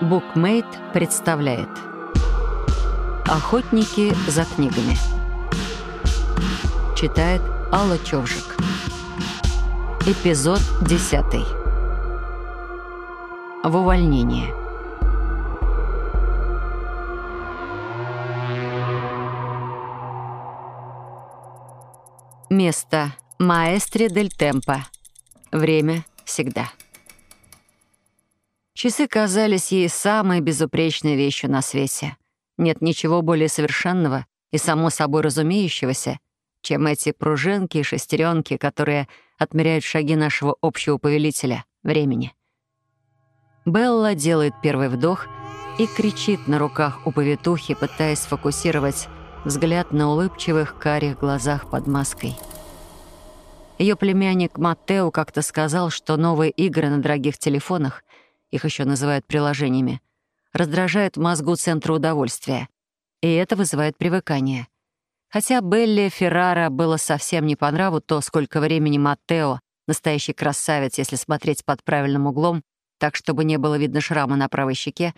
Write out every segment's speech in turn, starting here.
Букмейт представляет Охотники за книгами Читает Алла Човжик. Эпизод 10 В увольнении Место Маэстре дель Темпо Время всегда Часы казались ей самой безупречной вещью на свете. Нет ничего более совершенного и само собой разумеющегося, чем эти пружинки и шестеренки, которые отмеряют шаги нашего общего повелителя — времени. Белла делает первый вдох и кричит на руках у повитухи, пытаясь сфокусировать взгляд на улыбчивых карих глазах под маской. Ее племянник Маттео как-то сказал, что новые игры на дорогих телефонах их еще называют приложениями, раздражают в мозгу центра удовольствия. И это вызывает привыкание. Хотя Белли Феррара было совсем не по нраву то, сколько времени Маттео, настоящий красавец, если смотреть под правильным углом, так, чтобы не было видно шрама на правой щеке,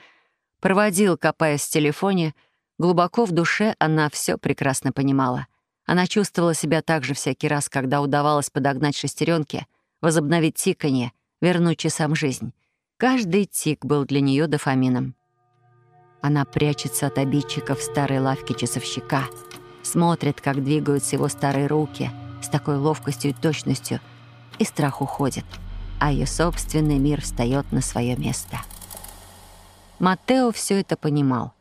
проводил, копаясь в телефоне, глубоко в душе она все прекрасно понимала. Она чувствовала себя так же всякий раз, когда удавалось подогнать шестеренки, возобновить тиканье, вернуть часам жизнь. Каждый тик был для нее дофамином. Она прячется от обидчиков в старой лавке часовщика, смотрит, как двигаются его старые руки с такой ловкостью и точностью, и страх уходит, а ее собственный мир встает на свое место. Матео все это понимал.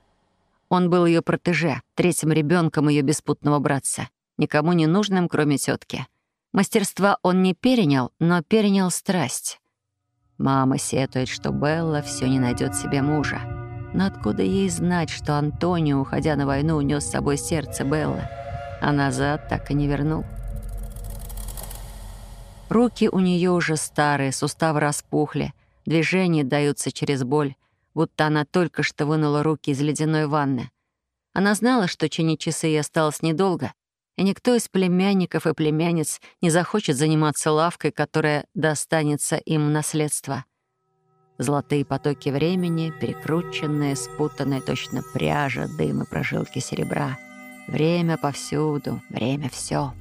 Он был ее протеже, третьим ребенком ее беспутного братца, никому не нужным, кроме тетки. Мастерства он не перенял, но перенял страсть. Мама сетует, что Белла все не найдет себе мужа. Но откуда ей знать, что Антонио, уходя на войну, унес с собой сердце Беллы, а назад так и не вернул? Руки у нее уже старые, суставы распухли, движения даются через боль, будто она только что вынула руки из ледяной ванны. Она знала, что чинить часы ей осталось недолго, и никто из племянников и племянниц не захочет заниматься лавкой, которая достанется им наследство. Золотые потоки времени, перекрученные, спутанные точно пряжа, дым и прожилки серебра. Время повсюду, время все.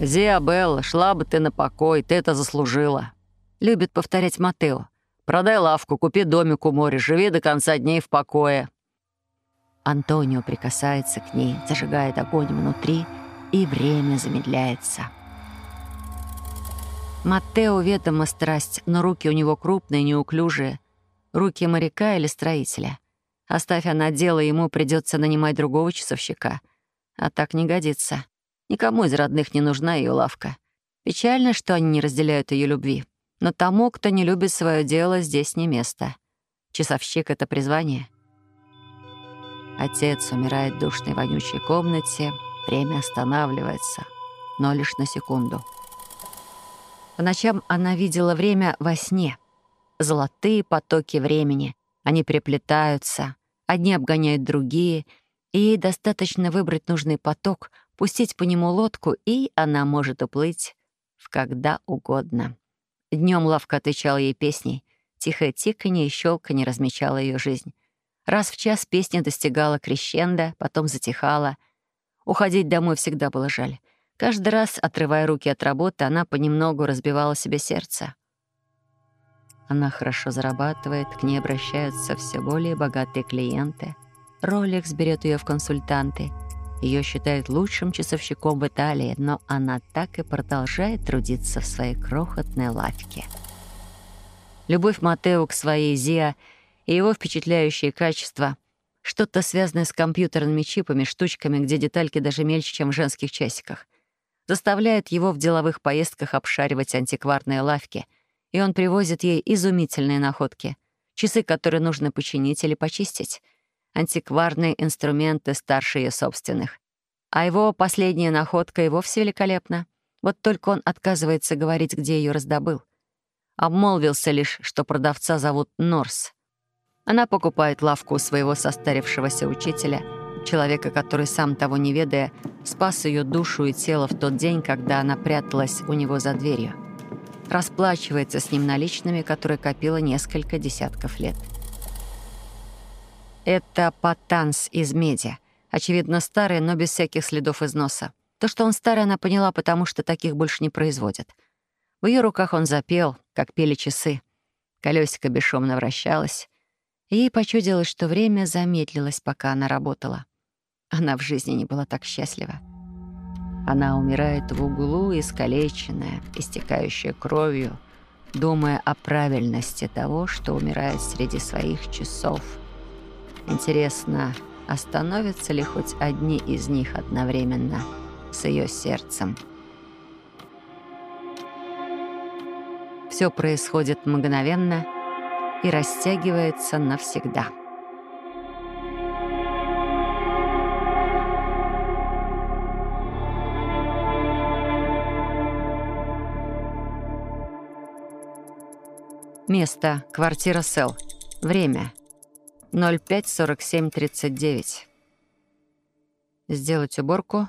«Зиабелла, шла бы ты на покой, ты это заслужила», — любит повторять Матео. «Продай лавку, купи домик у моря, живи до конца дней в покое». Антонио прикасается к ней, зажигает огонь внутри, и время замедляется. Маттео ведома страсть, но руки у него крупные, неуклюжие. Руки моряка или строителя. Оставь она дело, ему придется нанимать другого часовщика. А так не годится. Никому из родных не нужна ее лавка. Печально, что они не разделяют ее любви. Но тому, кто не любит свое дело, здесь не место. Часовщик — это призвание — Отец умирает в душной вонючей комнате, время останавливается, но лишь на секунду. По ночам она видела время во сне. Золотые потоки времени. Они переплетаются, одни обгоняют другие, и ей достаточно выбрать нужный поток, пустить по нему лодку, и она может уплыть в когда угодно. Днем лавка отвечала ей песней. Тихое тиканье и щелканье размечало ее жизнь. Раз в час песня достигала крещенда, потом затихала. Уходить домой всегда было жаль. Каждый раз, отрывая руки от работы, она понемногу разбивала себе сердце. Она хорошо зарабатывает, к ней обращаются все более богатые клиенты. Ролекс берет ее в консультанты. Ее считают лучшим часовщиком в Италии, но она так и продолжает трудиться в своей крохотной лавке. Любовь Матео к своей Зиа — и его впечатляющие качества, что-то связанное с компьютерными чипами, штучками, где детальки даже мельче, чем в женских часиках, заставляет его в деловых поездках обшаривать антикварные лавки, и он привозит ей изумительные находки, часы, которые нужно починить или почистить, антикварные инструменты старше ее собственных. А его последняя находка и вовсе великолепна. Вот только он отказывается говорить, где ее раздобыл. Обмолвился лишь, что продавца зовут Норс — она покупает лавку у своего состарившегося учителя, человека, который, сам того не ведая, спас ее душу и тело в тот день, когда она пряталась у него за дверью. расплачивается с ним наличными, которые копила несколько десятков лет. Это патанс из меди. Очевидно, старый, но без всяких следов износа. То, что он старый, она поняла, потому что таких больше не производят. В ее руках он запел, как пели часы. Колесико бесшумно вращалось. Ей почудилось, что время замедлилось, пока она работала. Она в жизни не была так счастлива. Она умирает в углу, искалеченная, истекающая кровью, думая о правильности того, что умирает среди своих часов. Интересно, остановятся ли хоть одни из них одновременно с ее сердцем? Все происходит мгновенно и растягивается навсегда. Место. Квартира Сел. Время. 05.47.39. Сделать уборку.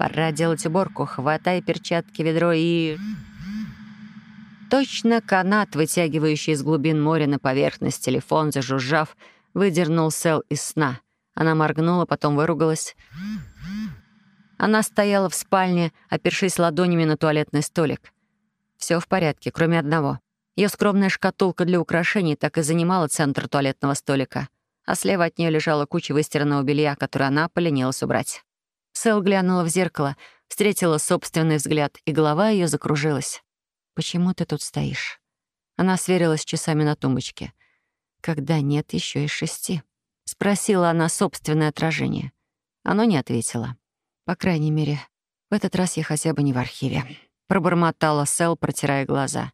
Пора делать уборку. Хватай перчатки, ведро и... Точно канат, вытягивающий из глубин моря на поверхность телефон, зажужжав, выдернул Сел из сна. Она моргнула, потом выругалась. Она стояла в спальне, опершись ладонями на туалетный столик. Все в порядке, кроме одного. Ее скромная шкатулка для украшений так и занимала центр туалетного столика, а слева от нее лежала куча выстиранного белья, которую она поленилась убрать. Сэл глянула в зеркало, встретила собственный взгляд, и голова ее закружилась. «Почему ты тут стоишь?» Она сверилась часами на тумбочке. «Когда нет еще и шести?» Спросила она собственное отражение. Оно не ответило. «По крайней мере, в этот раз я хотя бы не в архиве» пробормотала Сэл, протирая глаза.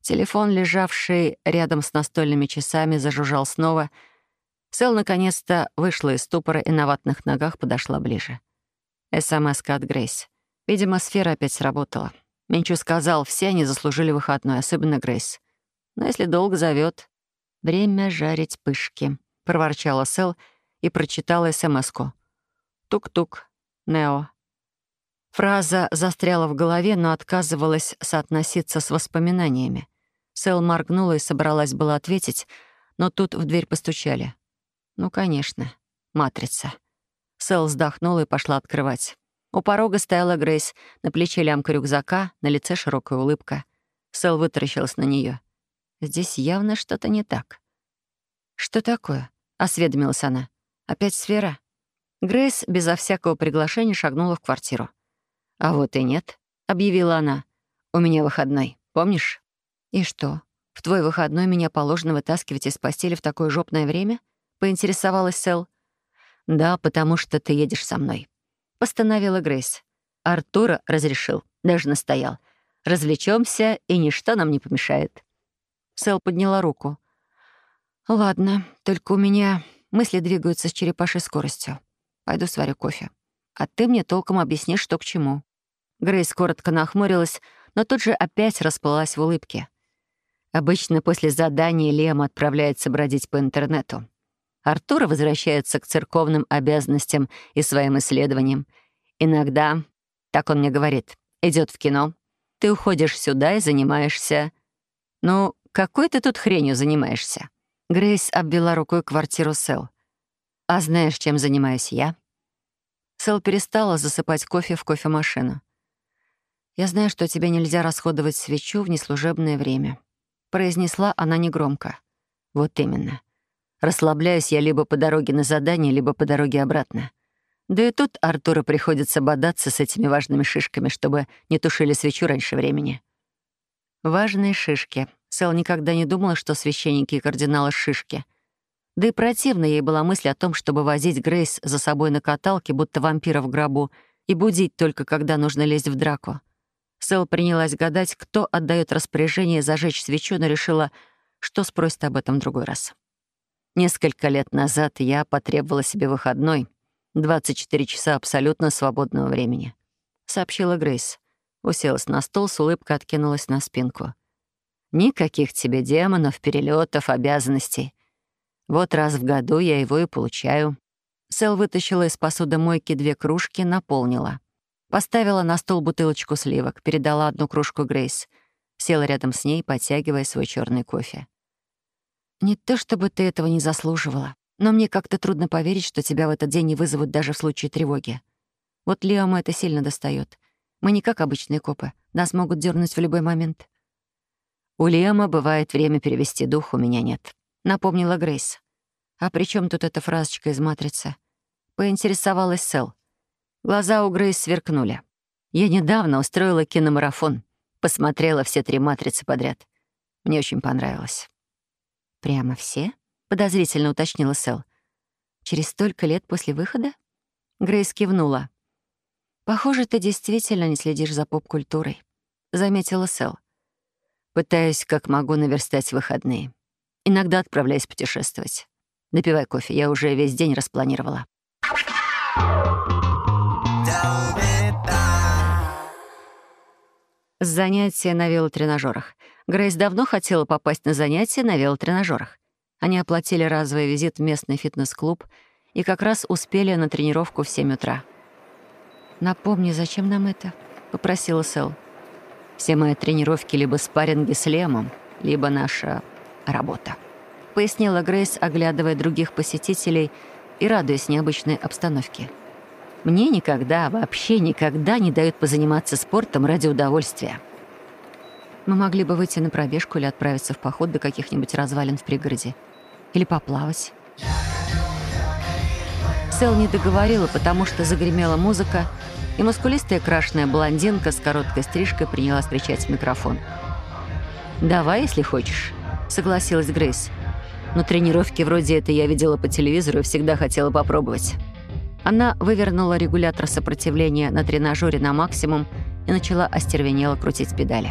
Телефон, лежавший рядом с настольными часами, зажужжал снова. Сэл наконец-то вышла из ступора и на ватных ногах подошла ближе. СМС от Грейс. Видимо, сфера опять сработала. Менчу сказал, все они заслужили выходной, особенно Грейс. Но если долго зовет, время жарить пышки, проворчала Сэл и прочитала СМС-ку. Тук-тук. Нео. Фраза застряла в голове, но отказывалась соотноситься с воспоминаниями. Сэл моргнула и собралась было ответить, но тут в дверь постучали. Ну, конечно, матрица. Сэл вздохнула и пошла открывать. У порога стояла Грейс, на плече лямка рюкзака, на лице широкая улыбка. Сэл вытаращилась на нее. Здесь явно что-то не так. «Что такое?» — осведомилась она. «Опять сфера?» Грейс безо всякого приглашения шагнула в квартиру. «А вот и нет», — объявила она. «У меня выходной, помнишь?» «И что, в твой выходной меня положено вытаскивать из постели в такое жопное время?» — поинтересовалась Сэл. «Да, потому что ты едешь со мной», — постановила Грейс. Артура разрешил, даже настоял. Развлечемся, и ничто нам не помешает. Сэл подняла руку. «Ладно, только у меня мысли двигаются с черепашей скоростью. Пойду сварю кофе. А ты мне толком объяснишь, что к чему». Грейс коротко нахмурилась, но тут же опять расплылась в улыбке. Обычно после задания Лем отправляется бродить по интернету. Артур возвращается к церковным обязанностям и своим исследованиям. Иногда, так он мне говорит, идет в кино. Ты уходишь сюда и занимаешься... Ну, какой ты тут хренью занимаешься? Грейс обвела рукой квартиру Сэл. А знаешь, чем занимаюсь я? Сэл перестала засыпать кофе в кофемашину. «Я знаю, что тебе нельзя расходовать свечу в неслужебное время», — произнесла она негромко. «Вот именно. Расслабляюсь я либо по дороге на задание, либо по дороге обратно. Да и тут Артуру приходится бодаться с этими важными шишками, чтобы не тушили свечу раньше времени». Важные шишки. Сэл никогда не думала, что священники и кардиналы — шишки. Да и противно ей была мысль о том, чтобы возить Грейс за собой на каталке, будто вампира в гробу, и будить только, когда нужно лезть в драку. Сэл принялась гадать, кто отдает распоряжение зажечь свечу, но решила, что спросит об этом в другой раз. Несколько лет назад я потребовала себе выходной, 24 часа абсолютно свободного времени, сообщила Грейс. Уселась на стол, с улыбкой откинулась на спинку. Никаких тебе демонов, перелетов, обязанностей. Вот раз в году я его и получаю. Сэл вытащила из посудомойки две кружки, наполнила. Поставила на стол бутылочку сливок, передала одну кружку Грейс. Села рядом с ней, подтягивая свой черный кофе. «Не то чтобы ты этого не заслуживала, но мне как-то трудно поверить, что тебя в этот день не вызовут даже в случае тревоги. Вот Лиаму это сильно достает. Мы не как обычные копы. Нас могут дернуть в любой момент». «У Лиама бывает время перевести дух, у меня нет», — напомнила Грейс. «А при чем тут эта фразочка из «Матрицы»?» Поинтересовалась Сэл. Глаза у Грейс сверкнули. Я недавно устроила киномарафон. Посмотрела все три «Матрицы» подряд. Мне очень понравилось. «Прямо все?» — подозрительно уточнила Сэл. «Через столько лет после выхода?» Грейс кивнула. «Похоже, ты действительно не следишь за поп-культурой», — заметила Сэл. «Пытаюсь, как могу, наверстать выходные. Иногда отправляюсь путешествовать. Допивай кофе, я уже весь день распланировала». Занятия на велотренажерах. Грейс давно хотела попасть на занятия на велотренажерах. Они оплатили разовый визит в местный фитнес-клуб и как раз успели на тренировку в 7 утра. «Напомни, зачем нам это?» — попросила Сэл. «Все мои тренировки либо спарринги с Лемом, либо наша работа», — пояснила Грейс, оглядывая других посетителей и радуясь необычной обстановке. Мне никогда, вообще никогда не дают позаниматься спортом ради удовольствия. Мы могли бы выйти на пробежку или отправиться в поход до каких-нибудь развалин в пригороде. Или поплавать. Сэл не договорила, потому что загремела музыка, и мускулистая крашеная блондинка с короткой стрижкой принялась кричать в микрофон. «Давай, если хочешь», — согласилась Грейс. «Но тренировки вроде этой я видела по телевизору и всегда хотела попробовать». Она вывернула регулятор сопротивления на тренажере на максимум и начала остервенело крутить педали.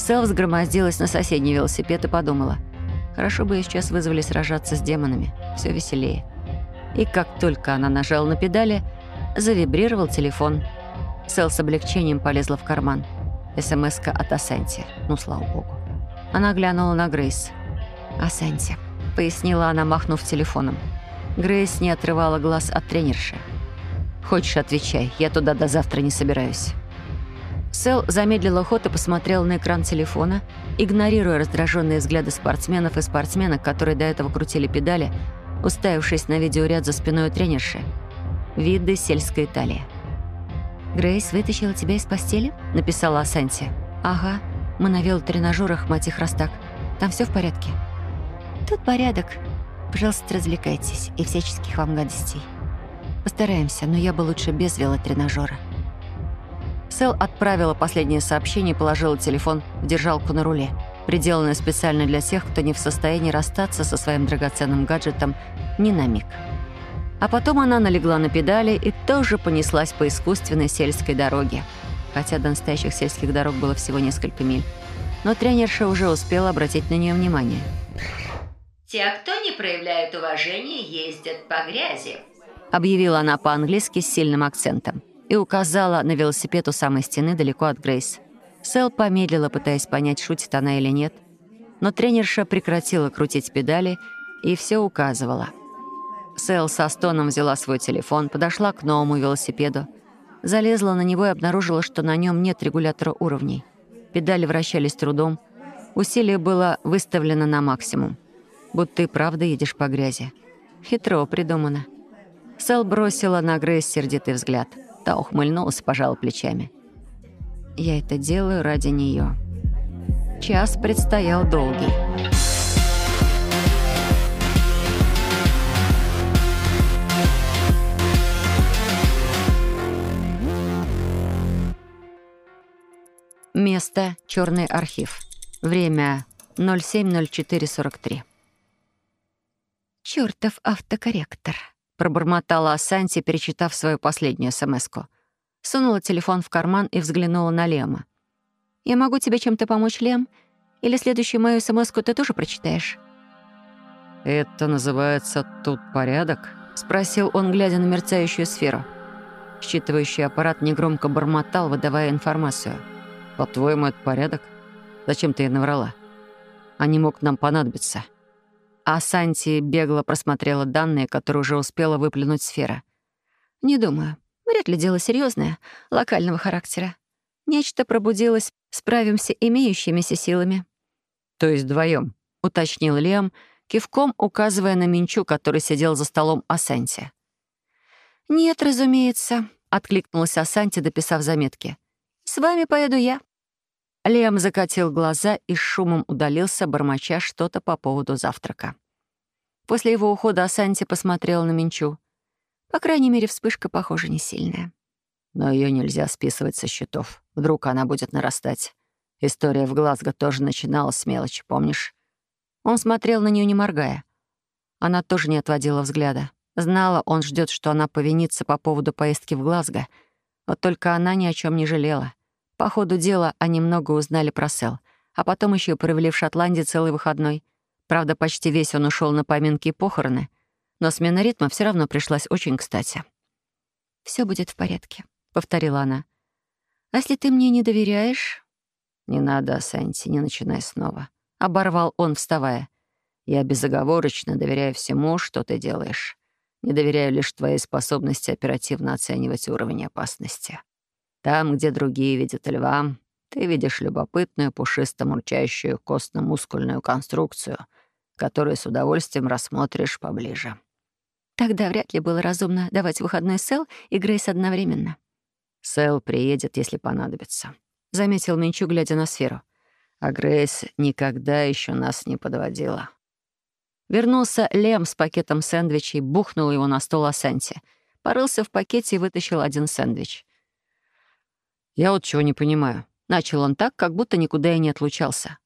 Сэл взгромоздилась на соседний велосипед и подумала, хорошо бы ее сейчас вызвали сражаться с демонами, все веселее. И как только она нажала на педали, завибрировал телефон. Сэл с облегчением полезла в карман. СМС-ка от Асенти. Ну, слава богу. Она глянула на Грейс. «Асенти», — пояснила она, махнув телефоном. Грейс не отрывала глаз от тренерши. «Хочешь, отвечай. Я туда до завтра не собираюсь». Сэл замедлила ход и посмотрел на экран телефона, игнорируя раздраженные взгляды спортсменов и спортсменок, которые до этого крутили педали, уставившись на видеоряд за спиной у тренерши. Виды сельской Италии. «Грейс вытащила тебя из постели?» — написала Асанти. «Ага. Мы на велотренажерах, мать их раз. Там все в порядке?» «Тут порядок», Пожалуйста, развлекайтесь и всяческих вам гадостей. Постараемся, но я бы лучше без велотренажера. Сэл отправила последнее сообщение и положила телефон в держалку на руле, приделанную специально для тех, кто не в состоянии расстаться со своим драгоценным гаджетом ни на миг. А потом она налегла на педали и тоже понеслась по искусственной сельской дороге, хотя до настоящих сельских дорог было всего несколько миль. Но тренерша уже успела обратить на нее внимание — те, кто не проявляет уважения, ездят по грязи», объявила она по-английски с сильным акцентом и указала на велосипед у самой стены далеко от Грейс. Сэл помедлила, пытаясь понять, шутит она или нет. Но тренерша прекратила крутить педали и все указывала. Сэл со стоном взяла свой телефон, подошла к новому велосипеду, залезла на него и обнаружила, что на нем нет регулятора уровней. Педали вращались трудом, усилие было выставлено на максимум будто и правда едешь по грязи. Хитро придумано. Сэл бросила на Грейс сердитый взгляд. Та ухмыльнулась, пожала плечами. «Я это делаю ради нее. Час предстоял долгий. Место — Черный архив. Время — 07.04.43. «Чёртов автокорректор», — пробормотала Асанти, перечитав свою последнюю смс-ку. Сунула телефон в карман и взглянула на Лема. «Я могу тебе чем-то помочь, Лем? Или следующую мою смс ты тоже прочитаешь?» «Это называется «тут порядок»?» — спросил он, глядя на мерцающую сферу. Считывающий аппарат негромко бормотал, выдавая информацию. «По-твоему, это порядок? Зачем ты ей наврала? Они мог нам понадобиться». А Санти бегло просмотрела данные, которые уже успела выплюнуть сфера. «Не думаю. Вряд ли дело серьезное, локального характера. Нечто пробудилось, справимся имеющимися силами. То есть вдвоем, уточнил Лиам, кивком указывая на Минчу, который сидел за столом Асанти. «Нет, разумеется», — откликнулась Асанти, дописав заметки. «С вами поеду я». Лиам закатил глаза и с шумом удалился, бормоча что-то по поводу завтрака. После его ухода Асанти посмотрела на Минчу. По крайней мере, вспышка, похоже, не сильная. Но ее нельзя списывать со счетов. Вдруг она будет нарастать. История в Глазго тоже начиналась с мелочи, помнишь? Он смотрел на нее, не моргая. Она тоже не отводила взгляда. Знала, он ждет, что она повинится по поводу поездки в Глазго. Вот только она ни о чем не жалела. По ходу дела они много узнали про Сел, а потом еще провели в Шотландии целый выходной. Правда, почти весь он ушел на поминки и похороны, но смена ритма все равно пришлась очень кстати. Все будет в порядке», — повторила она. «А если ты мне не доверяешь?» «Не надо, Санти, не начинай снова», — оборвал он, вставая. «Я безоговорочно доверяю всему, что ты делаешь. Не доверяю лишь твоей способности оперативно оценивать уровень опасности. Там, где другие видят льва, ты видишь любопытную, пушисто-мурчащую костно-мускульную конструкцию, которую с удовольствием рассмотришь поближе. Тогда вряд ли было разумно давать выходной Сэл и Грейс одновременно. Сэл приедет, если понадобится, — заметил Минчу, глядя на сферу. А Грейс никогда еще нас не подводила. Вернулся Лем с пакетом сэндвичей, бухнул его на стол Асанти, порылся в пакете и вытащил один сэндвич. «Я вот чего не понимаю». Начал он так, как будто никуда и не отлучался.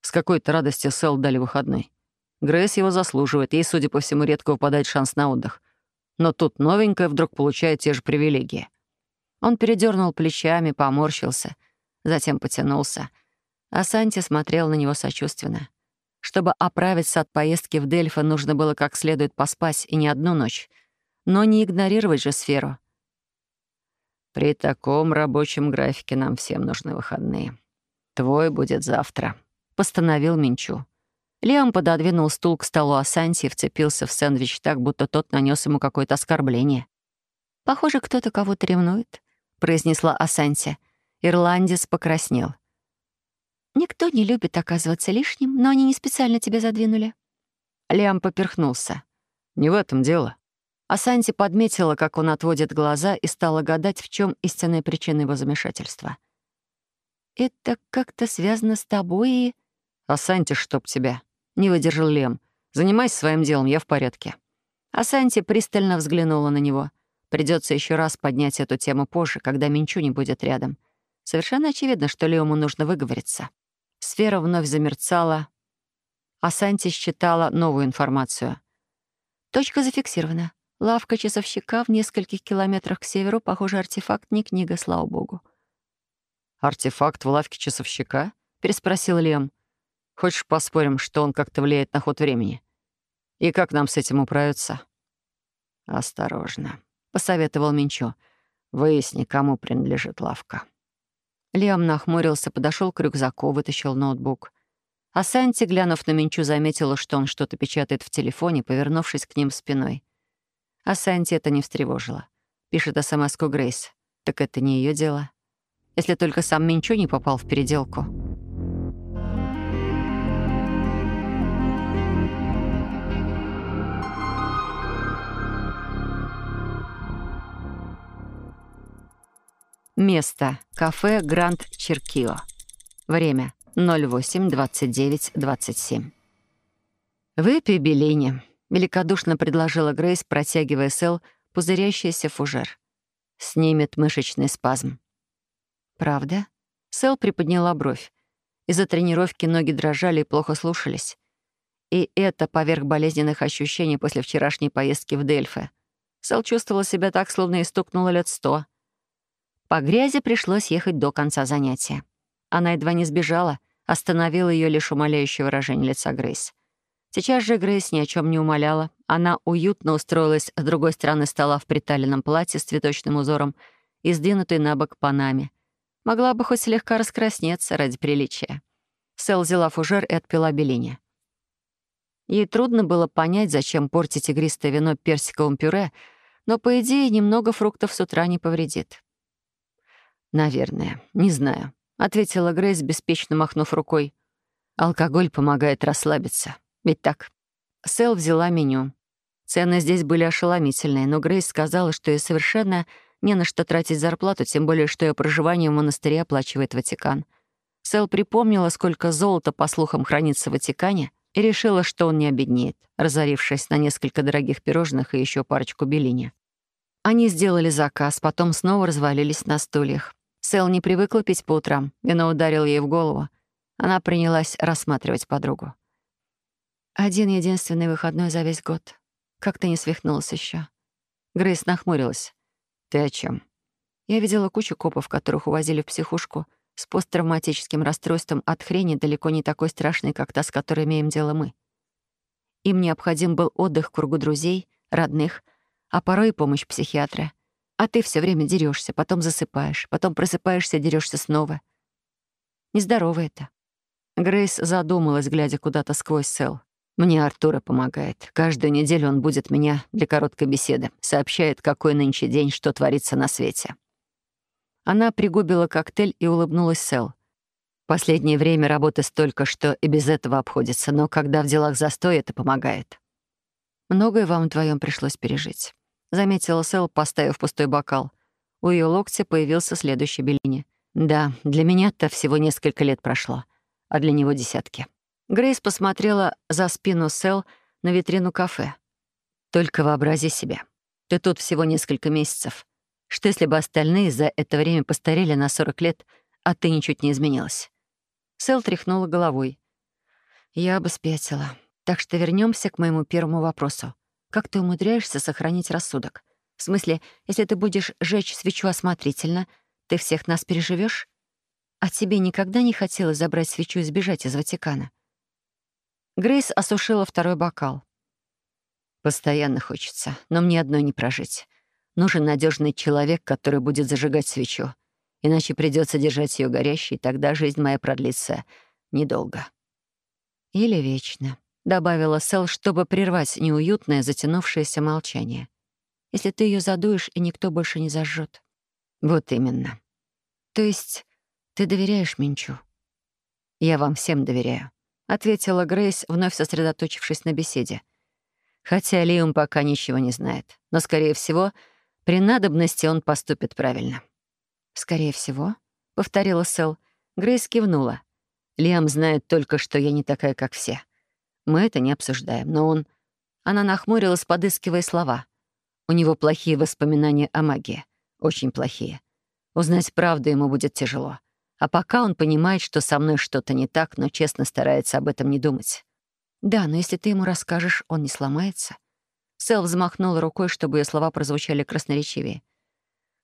С какой-то радости Сэл дали выходной. Грейс его заслуживает, ей, судя по всему, редко выпадает шанс на отдых. Но тут новенькая вдруг получает те же привилегии. Он передернул плечами, поморщился, затем потянулся. А Санти смотрел на него сочувственно. Чтобы оправиться от поездки в Дельфа, нужно было как следует поспать, и не одну ночь. Но не игнорировать же сферу — при таком рабочем графике нам всем нужны выходные. Твой будет завтра», — постановил Минчу. Лиам пододвинул стул к столу Асанти и вцепился в сэндвич так, будто тот нанес ему какое-то оскорбление. «Похоже, кто-то кого-то ревнует», — произнесла Асанти. Ирландец покраснел. «Никто не любит оказываться лишним, но они не специально тебя задвинули». Лиам поперхнулся. «Не в этом дело. А Санти подметила, как он отводит глаза, и стала гадать, в чем истинная причина его замешательства. «Это как-то связано с тобой и...» «А Санти, чтоб тебя!» — не выдержал Лем. «Занимайся своим делом, я в порядке». А Санти пристально взглянула на него. Придется еще раз поднять эту тему позже, когда Минчу не будет рядом. Совершенно очевидно, что Леому нужно выговориться. Сфера вновь замерцала, а Санти считала новую информацию. «Точка зафиксирована. Лавка часовщика в нескольких километрах к северу, похоже, артефакт не книга, слава богу. «Артефакт в лавке часовщика?» — переспросил Лем. «Хочешь поспорим, что он как-то влияет на ход времени? И как нам с этим управиться?» «Осторожно», — посоветовал Минчо. «Выясни, кому принадлежит лавка». Лиам нахмурился, подошел к рюкзаку, вытащил ноутбук. А Санти, глянув на Минчу, заметила, что он что-то печатает в телефоне, повернувшись к ним спиной. А Санти это не встревожило. Пишет смс-ку Грейс. Так это не ее дело. Если только сам Минчо не попал в переделку. Место. Кафе Гранд Черкио. Время. 08.29.27. «Выпей, Беллини», великодушно предложила Грейс, протягивая Сэл пузырящийся фужер. Снимет мышечный спазм. «Правда?» Сэл приподняла бровь. Из-за тренировки ноги дрожали и плохо слушались. И это поверх болезненных ощущений после вчерашней поездки в Дельфы. Сэл чувствовала себя так, словно и стукнула лет сто. По грязи пришлось ехать до конца занятия. Она едва не сбежала, остановила ее лишь умоляющее выражение лица Грейс. Сейчас же Грейс ни о чем не умоляла. Она уютно устроилась с другой стороны стола в приталенном платье с цветочным узором и сдвинутой на бок панами. Могла бы хоть слегка раскраснеться ради приличия. Сэл взяла фужер и отпила белине. Ей трудно было понять, зачем портить игристое вино персиковым пюре, Но, по идее, немного фруктов с утра не повредит. «Наверное, не знаю», — ответила Грейс, беспечно махнув рукой. «Алкоголь помогает расслабиться. Ведь так?» Сэл взяла меню. Цены здесь были ошеломительные, но Грейс сказала, что ей совершенно не на что тратить зарплату, тем более, что ее проживание в монастыре оплачивает Ватикан. Сэл припомнила, сколько золота, по слухам, хранится в Ватикане, и решила, что он не обеднеет, разорившись на несколько дорогих пирожных и еще парочку белини. Они сделали заказ, потом снова развалились на стульях. Сэл не привыкла пить по утрам, вино ударило ей в голову. Она принялась рассматривать подругу. Один единственный выходной за весь год. Как ты не свихнулась еще? Грейс нахмурилась. Ты о чем? Я видела кучу копов, которых увозили в психушку с посттравматическим расстройством от хрени далеко не такой страшной, как та, с которой имеем дело мы. Им необходим был отдых в кругу друзей, родных, а порой и помощь психиатра. А ты все время дерешься, потом засыпаешь, потом просыпаешься, дерешься снова. Нездорово это. Грейс задумалась, глядя куда-то сквозь Сэл. Мне Артура помогает. Каждую неделю он будет меня для короткой беседы. Сообщает, какой нынче день, что творится на свете. Она пригубила коктейль и улыбнулась Сэл. Последнее время работы столько, что и без этого обходится, но когда в делах застой, это помогает. Многое вам вдвоем пришлось пережить. Заметила Сэл, поставив пустой бокал. У ее локтя появился следующий Беллини. Да, для меня-то всего несколько лет прошло, а для него десятки. Грейс посмотрела за спину Сэл на витрину кафе. «Только вообрази себе. Ты тут всего несколько месяцев. Что если бы остальные за это время постарели на 40 лет, а ты ничуть не изменилась?» Сэл тряхнула головой. «Я бы спятила. Так что вернемся к моему первому вопросу. Как ты умудряешься сохранить рассудок? В смысле, если ты будешь жечь свечу осмотрительно, ты всех нас переживешь? А тебе никогда не хотелось забрать свечу и сбежать из Ватикана?» Грейс осушила второй бокал. «Постоянно хочется, но мне одной не прожить. Нужен надежный человек, который будет зажигать свечу. Иначе придется держать ее горящей, тогда жизнь моя продлится недолго». «Или вечно», — добавила Сэл, чтобы прервать неуютное, затянувшееся молчание. «Если ты ее задуешь, и никто больше не зажжет. «Вот именно». «То есть ты доверяешь Минчу?» «Я вам всем доверяю ответила Грейс, вновь сосредоточившись на беседе. Хотя Лиум пока ничего не знает, но, скорее всего, при надобности он поступит правильно. «Скорее всего», — повторила Сэл. Грейс кивнула. «Лиам знает только, что я не такая, как все. Мы это не обсуждаем, но он...» Она нахмурилась, подыскивая слова. «У него плохие воспоминания о магии. Очень плохие. Узнать правду ему будет тяжело. А пока он понимает, что со мной что-то не так, но честно старается об этом не думать. «Да, но если ты ему расскажешь, он не сломается». Сэл взмахнула рукой, чтобы ее слова прозвучали красноречивее.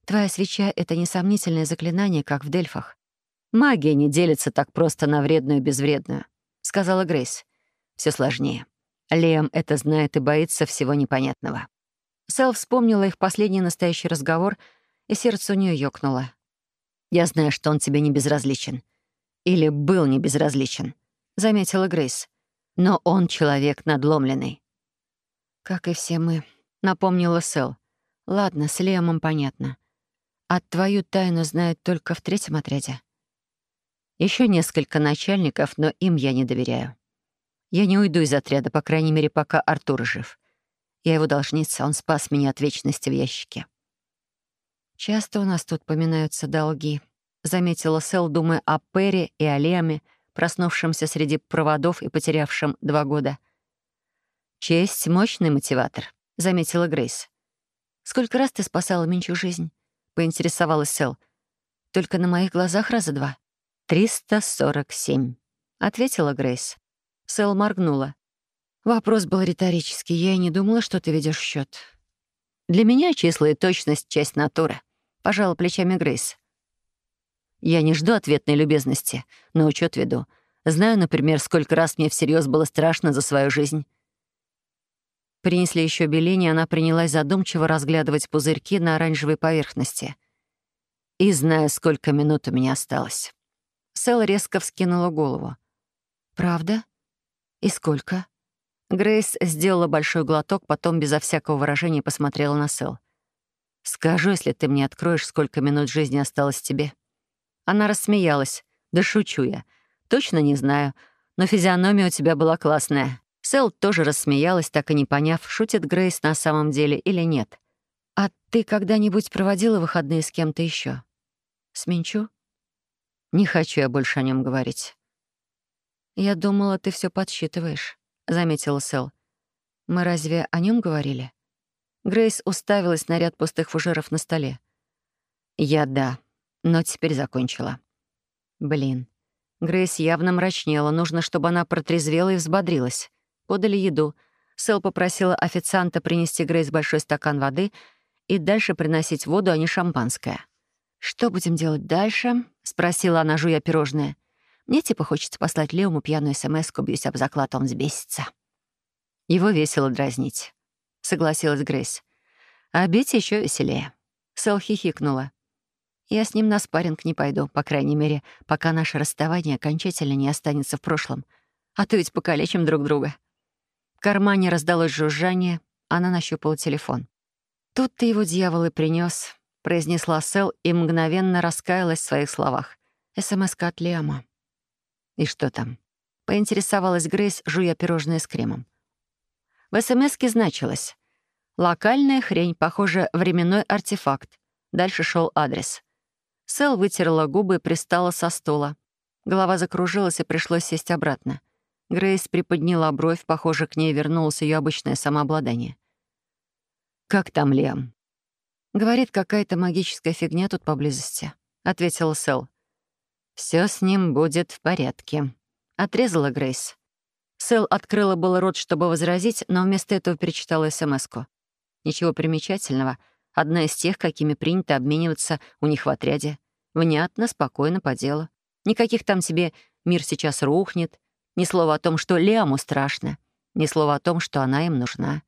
«Твоя свеча — это несомнительное заклинание, как в Дельфах. Магия не делится так просто на вредную и безвредную», — сказала Грейс. Все сложнее. Лем это знает и боится всего непонятного». Сэл вспомнила их последний настоящий разговор, и сердце у нее ёкнуло. Я знаю, что он тебе не безразличен. Или был не безразличен», — заметила Грейс. «Но он человек надломленный». «Как и все мы», — напомнила Сэл. «Ладно, с Лемом понятно. А твою тайну знают только в третьем отряде». Еще несколько начальников, но им я не доверяю. Я не уйду из отряда, по крайней мере, пока Артур жив. Я его должница, он спас меня от вечности в ящике. «Часто у нас тут поминаются долги», — заметила Сэл, думая о Перри и о Леме, проснувшемся среди проводов и потерявшем два года. «Честь — мощный мотиватор», — заметила Грейс. «Сколько раз ты спасала Минчу жизнь?» — поинтересовалась Сэл. «Только на моих глазах раза два». «Триста сорок семь», — ответила Грейс. Сэл моргнула. Вопрос был риторический. Я и не думала, что ты ведешь счет. Для меня числа и точность — часть натуры. Пожала плечами Грейс. Я не жду ответной любезности, но учет веду. Знаю, например, сколько раз мне всерьез было страшно за свою жизнь. Принесли еще беление, она принялась задумчиво разглядывать пузырьки на оранжевой поверхности. И знаю, сколько минут у меня осталось. Сэл резко вскинула голову. «Правда? И сколько?» Грейс сделала большой глоток, потом безо всякого выражения посмотрела на Сэл. Скажу, если ты мне откроешь, сколько минут жизни осталось тебе». Она рассмеялась. «Да шучу я. Точно не знаю. Но физиономия у тебя была классная». Сэл тоже рассмеялась, так и не поняв, шутит Грейс на самом деле или нет. «А ты когда-нибудь проводила выходные с кем-то еще? С Минчу?» «Не хочу я больше о нем говорить». «Я думала, ты все подсчитываешь», — заметила Сэл. «Мы разве о нем говорили?» Грейс уставилась на ряд пустых фужеров на столе. «Я да, но теперь закончила». «Блин». Грейс явно мрачнела. Нужно, чтобы она протрезвела и взбодрилась. Подали еду. Сэл попросила официанта принести Грейс большой стакан воды и дальше приносить воду, а не шампанское. «Что будем делать дальше?» — спросила она, жуя пирожное. «Мне типа хочется послать Леому пьяную смс-ку, бьюсь об заклад, он взбесится». Его весело дразнить согласилась Грейс. «А бить еще веселее». Сэл хихикнула. «Я с ним на спарринг не пойду, по крайней мере, пока наше расставание окончательно не останется в прошлом. А то ведь покалечим друг друга». В кармане раздалось жужжание, она нащупала телефон. «Тут-то его дьявол и принес, произнесла Сэл и мгновенно раскаялась в своих словах. смс от Лиама. «И что там?» — поинтересовалась Грейс, жуя пирожное с кремом. В СМСке значилось «Локальная хрень, похоже, временной артефакт». Дальше шел адрес. Сэл вытерла губы и пристала со стула. Голова закружилась, и пришлось сесть обратно. Грейс приподняла бровь, похоже, к ней вернулось ее обычное самообладание. «Как там Лем?» «Говорит, какая-то магическая фигня тут поблизости», — ответила Сэл. Все с ним будет в порядке», — отрезала Грейс. Сэл открыла было рот, чтобы возразить, но вместо этого перечитала СМС-ку. Ничего примечательного. Одна из тех, какими принято обмениваться у них в отряде. Внятно, спокойно, по делу. Никаких там себе «мир сейчас рухнет», ни слова о том, что Лиаму страшно, ни слова о том, что она им нужна.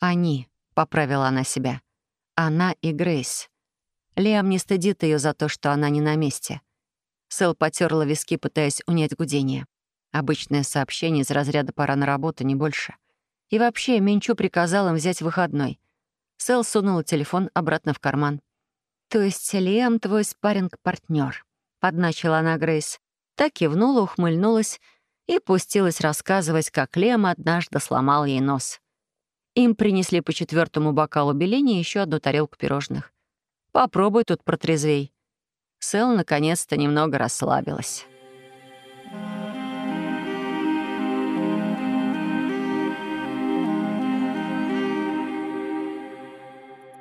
«Они», — поправила она себя. «Она и Грейс». Лиам не стыдит ее за то, что она не на месте. Сэл потерла виски, пытаясь унять гудение. Обычное сообщение из разряда «пора на работу», не больше. И вообще, Минчу приказал им взять выходной. Сэл сунула телефон обратно в карман. «То есть Лиам твой спаринг партнер подначила она Грейс. Так кивнула, ухмыльнулась и пустилась рассказывать, как Лем однажды сломал ей нос. Им принесли по четвертому бокалу беления и еще одну тарелку пирожных. «Попробуй тут протрезвей». Сэл наконец-то немного расслабилась.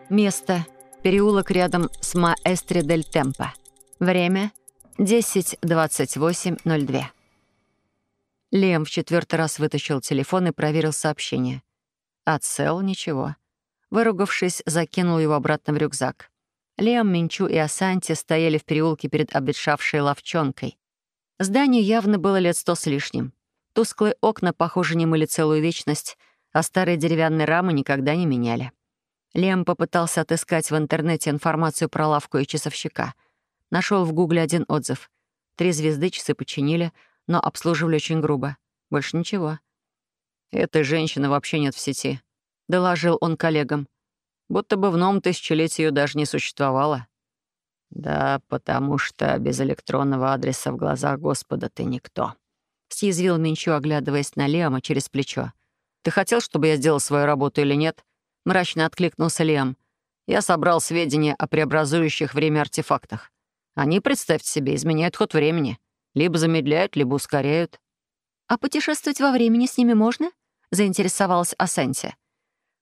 Место. Переулок рядом с Маэстре дель Темпо. Время 10.28.02. Лем в четвертый раз вытащил телефон и проверил сообщение. От Сел ничего. Выругавшись, закинул его обратно в рюкзак. Лем, Минчу и Асанти стояли в переулке перед обветшавшей ловчонкой. Зданию явно было лет сто с лишним. Тусклые окна, похоже, не мыли целую вечность, а старые деревянные рамы никогда не меняли. Лем попытался отыскать в интернете информацию про лавку и часовщика. Нашел в гугле один отзыв. Три звезды часы починили, но обслуживали очень грубо. Больше ничего. «Этой женщины вообще нет в сети», — доложил он коллегам. «Будто бы в новом тысячелетии ее даже не существовало». «Да, потому что без электронного адреса в глазах Господа ты никто», — съязвил Минчу, оглядываясь на Лема через плечо. «Ты хотел, чтобы я сделал свою работу или нет?» Мрачно откликнулся Лиам. Я собрал сведения о преобразующих время артефактах. Они, представьте себе, изменяют ход времени. Либо замедляют, либо ускоряют. «А путешествовать во времени с ними можно?» — заинтересовалась Асенти.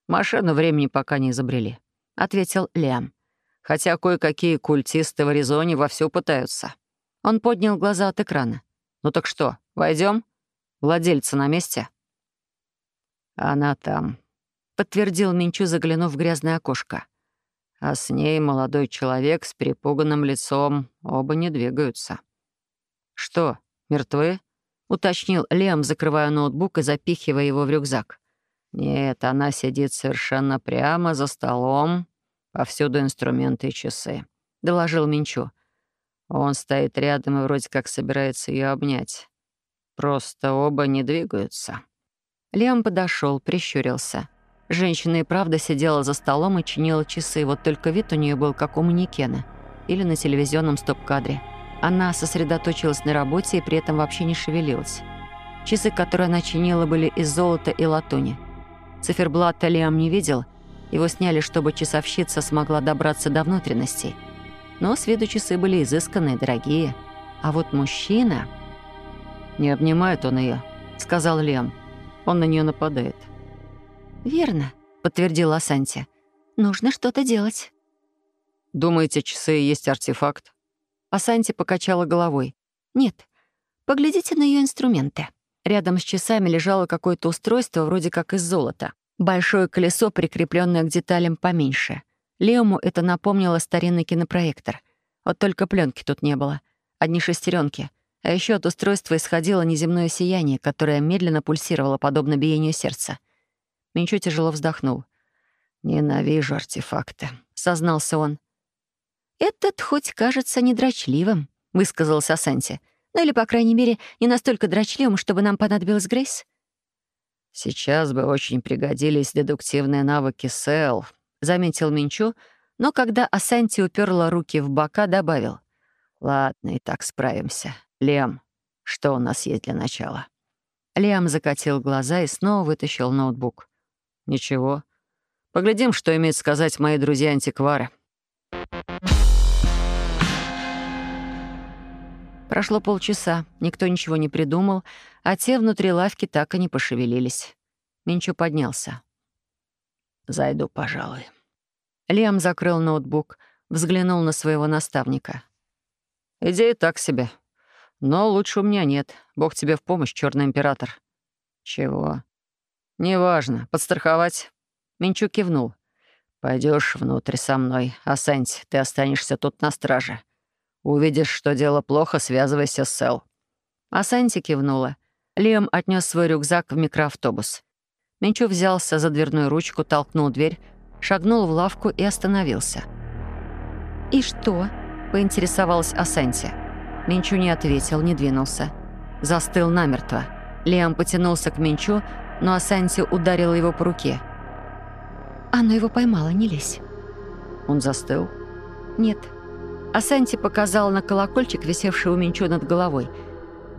«Машину времени пока не изобрели», — ответил Лиам. «Хотя кое-какие культисты в Аризоне вовсю пытаются». Он поднял глаза от экрана. «Ну так что, войдем? Владельца на месте?» «Она там», — подтвердил Минчу, заглянув в грязное окошко. А с ней молодой человек с перепуганным лицом. Оба не двигаются. «Что, мертвы?» — уточнил Лем, закрывая ноутбук и запихивая его в рюкзак. «Нет, она сидит совершенно прямо за столом. Повсюду инструменты и часы», — доложил Минчу. Он стоит рядом и вроде как собирается ее обнять. Просто оба не двигаются. Лем подошел, прищурился — Женщина и правда сидела за столом и чинила часы, вот только вид у нее был как у манекена или на телевизионном стоп-кадре. Она сосредоточилась на работе и при этом вообще не шевелилась. Часы, которые она чинила, были из золота и латуни. Циферблата Лиам не видел, его сняли, чтобы часовщица смогла добраться до внутренностей. Но с виду часы были изысканные, дорогие. А вот мужчина... «Не обнимает он ее, сказал Лиам. «Он на нее нападает». «Верно», — подтвердила Асанти. «Нужно что-то делать». «Думаете, часы есть артефакт?» Асанти покачала головой. «Нет. Поглядите на ее инструменты». Рядом с часами лежало какое-то устройство вроде как из золота. Большое колесо, прикрепленное к деталям поменьше. Леому это напомнило старинный кинопроектор. Вот только пленки тут не было. Одни шестеренки. А еще от устройства исходило неземное сияние, которое медленно пульсировало, подобно биению сердца. Минчу тяжело вздохнул. «Ненавижу артефакты», — сознался он. «Этот хоть кажется недрочливым», — высказался Асанти. «Ну или, по крайней мере, не настолько дрочливым, чтобы нам понадобилась Грейс». «Сейчас бы очень пригодились дедуктивные навыки Сэл», — заметил Минчу, но когда Асанти уперла руки в бока, добавил. «Ладно, и так справимся. Лем, что у нас есть для начала?» Лиам закатил глаза и снова вытащил ноутбук. «Ничего. Поглядим, что имеют сказать мои друзья-антиквары». Прошло полчаса, никто ничего не придумал, а те внутри лавки так и не пошевелились. Минчу поднялся. «Зайду, пожалуй». Лиам закрыл ноутбук, взглянул на своего наставника. «Идея так себе. Но лучше у меня нет. Бог тебе в помощь, черный император». «Чего?» «Неважно. Подстраховать?» Минчу кивнул. Пойдешь внутрь со мной, а Сэнти, ты останешься тут на страже. Увидишь, что дело плохо, связывайся с Сэл». А Санти кивнула. Лиам отнес свой рюкзак в микроавтобус. Минчу взялся за дверную ручку, толкнул дверь, шагнул в лавку и остановился. «И что?» — поинтересовалась Асанти. Минчу не ответил, не двинулся. Застыл намертво. Лиам потянулся к Минчу, но Асанти ударила его по руке. «Оно его поймало, не лезь». Он застыл? «Нет, а Санти показала на колокольчик, висевший у Минчу над головой.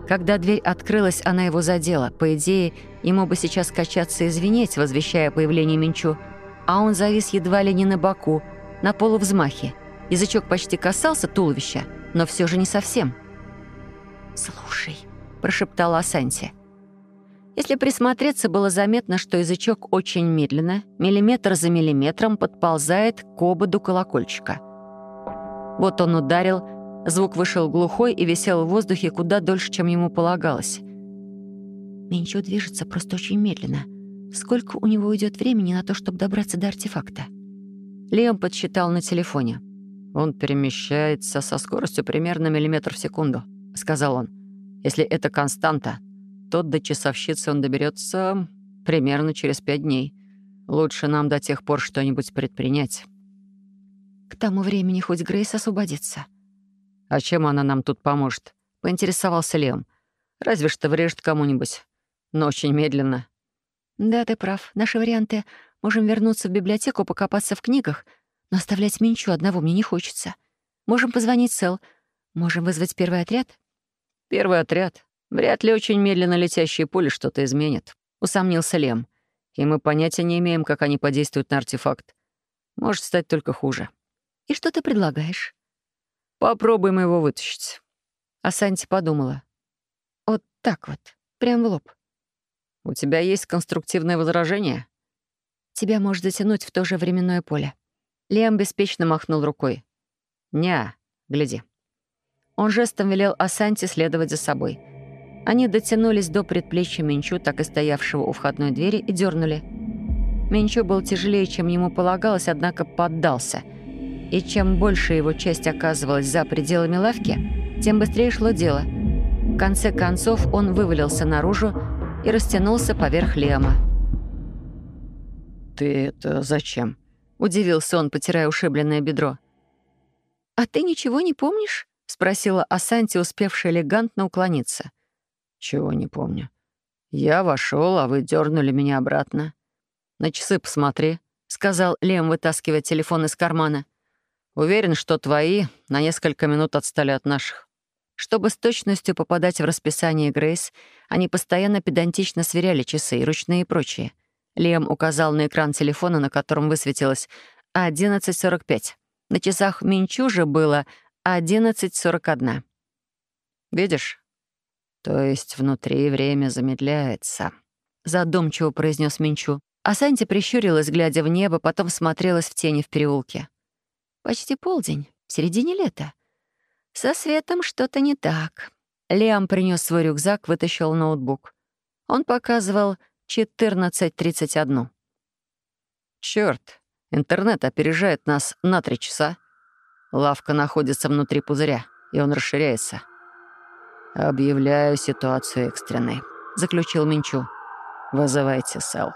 Когда дверь открылась, она его задела. По идее, ему бы сейчас качаться и звенеть, возвещая появление Минчу. А он завис едва ли не на боку, на полувзмахе. Язычок почти касался туловища, но все же не совсем. «Слушай», — прошептала Асанти. Если присмотреться, было заметно, что язычок очень медленно, миллиметр за миллиметром, подползает к ободу колокольчика — вот он ударил, звук вышел глухой и висел в воздухе куда дольше, чем ему полагалось. Менчо движется просто очень медленно. Сколько у него уйдет времени на то, чтобы добраться до артефакта? Леон подсчитал на телефоне. «Он перемещается со скоростью примерно миллиметр в секунду», — сказал он. «Если это константа, то до часовщицы он доберется примерно через пять дней. Лучше нам до тех пор что-нибудь предпринять». К тому времени хоть Грейс освободится. «А чем она нам тут поможет?» — поинтересовался Леон. «Разве что врежет кому-нибудь. Но очень медленно». «Да, ты прав. Наши варианты. Можем вернуться в библиотеку, покопаться в книгах. Но оставлять Минчу одного мне не хочется. Можем позвонить Сэл. Можем вызвать первый отряд?» «Первый отряд? Вряд ли очень медленно летящие пули что-то изменят», — усомнился Лем. «И мы понятия не имеем, как они подействуют на артефакт. Может стать только хуже». «И что ты предлагаешь?» «Попробуем его вытащить». А Санти подумала. «Вот так вот, прям в лоб». «У тебя есть конструктивное возражение?» «Тебя может затянуть в то же временное поле». Лиам беспечно махнул рукой. «Ня, гляди». Он жестом велел Асанти следовать за собой. Они дотянулись до предплечья Минчу, так и стоявшего у входной двери, и дернули. Минчу был тяжелее, чем ему полагалось, однако поддался — и чем больше его часть оказывалась за пределами лавки, тем быстрее шло дело. В конце концов он вывалился наружу и растянулся поверх Лема. «Ты это зачем?» — удивился он, потирая ушибленное бедро. «А ты ничего не помнишь?» — спросила Асанти, успевшая элегантно уклониться. «Чего не помню. Я вошел, а вы дернули меня обратно». «На часы посмотри», — сказал Лем, вытаскивая телефон из кармана. «Уверен, что твои на несколько минут отстали от наших». Чтобы с точностью попадать в расписание Грейс, они постоянно педантично сверяли часы, ручные и прочее. Лем указал на экран телефона, на котором высветилось 11.45. На часах Минчу же было 11.41. «Видишь? То есть внутри время замедляется», — задумчиво произнес Минчу. А Санти прищурилась, глядя в небо, потом смотрелась в тени в переулке. «Почти полдень, в середине лета. Со светом что-то не так». Лиам принес свой рюкзак, вытащил ноутбук. Он показывал 14.31. «Чёрт, интернет опережает нас на три часа. Лавка находится внутри пузыря, и он расширяется». «Объявляю ситуацию экстренной», — заключил Минчу. «Вызывайте Сэл».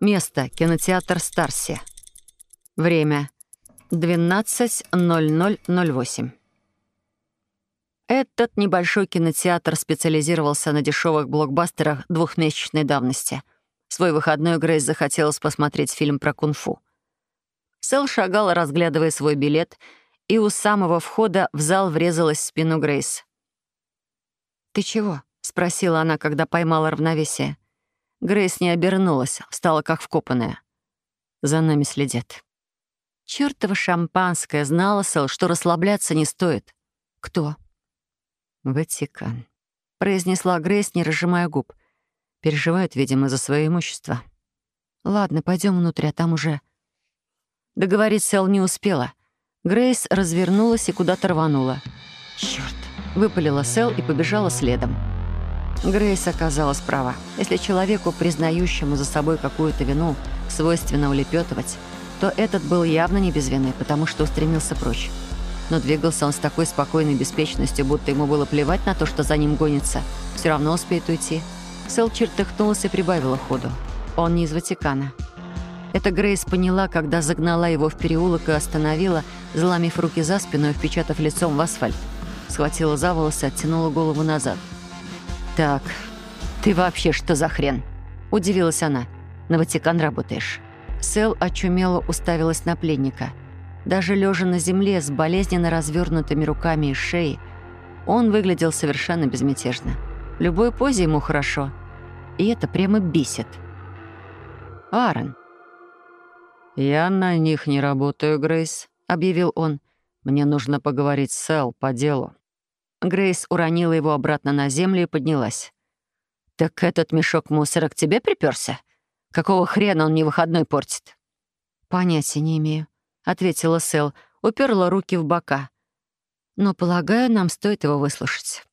Место. Кинотеатр «Старси». Время. 12.0008. Этот небольшой кинотеатр специализировался на дешевых блокбастерах двухмесячной давности. Свой выходной Грейс захотелось посмотреть фильм про кунг-фу. Сэл шагал, разглядывая свой билет, и у самого входа в зал врезалась в спину Грейс. «Ты чего?» — спросила она, когда поймала равновесие. Грейс не обернулась, встала как вкопанная. За нами следят. Чёртова шампанское знала Сэл, что расслабляться не стоит. Кто? Ватикан. Произнесла Грейс, не разжимая губ. Переживают, видимо, за свое имущество. Ладно, пойдем внутрь, а там уже... Договорить Сэл не успела. Грейс развернулась и куда-то рванула. Чёрт! Выпалила Сэл и побежала следом. Грейс оказалась права. Если человеку, признающему за собой какую-то вину, свойственно улепетывать, то этот был явно не без вины, потому что устремился прочь. Но двигался он с такой спокойной беспечностью, будто ему было плевать на то, что за ним гонится. Все равно успеет уйти. Сэл чертыхнулась и прибавила ходу. Он не из Ватикана. Это Грейс поняла, когда загнала его в переулок и остановила, заломив руки за спину и впечатав лицом в асфальт. Схватила за волосы, оттянула голову назад — «Так, ты вообще что за хрен?» — удивилась она. «На Ватикан работаешь». Сэл очумело уставилась на пленника. Даже лежа на земле с болезненно развернутыми руками и шеей, он выглядел совершенно безмятежно. В любой позе ему хорошо. И это прямо бесит. «Аарон». «Я на них не работаю, Грейс», — объявил он. «Мне нужно поговорить с Сэл по делу». Грейс уронила его обратно на землю и поднялась. «Так этот мешок мусора к тебе приперся? Какого хрена он мне выходной портит?» «Понятия не имею», — ответила Сэл, уперла руки в бока. «Но, полагаю, нам стоит его выслушать».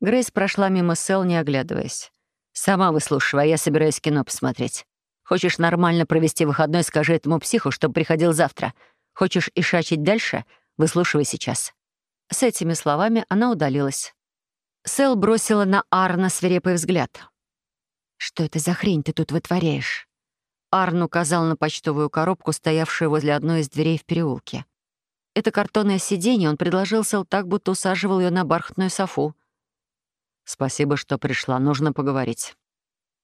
Грейс прошла мимо Сэл, не оглядываясь. «Сама выслушивай, а я собираюсь кино посмотреть. Хочешь нормально провести выходной, скажи этому психу, чтобы приходил завтра. Хочешь ишачить дальше? Выслушивай сейчас». С этими словами она удалилась. Сэл бросила на Арна свирепый взгляд. «Что это за хрень ты тут вытворяешь?» Арн указал на почтовую коробку, стоявшую возле одной из дверей в переулке. Это картонное сиденье он предложил Сэл так, будто усаживал ее на бархатную софу. «Спасибо, что пришла. Нужно поговорить».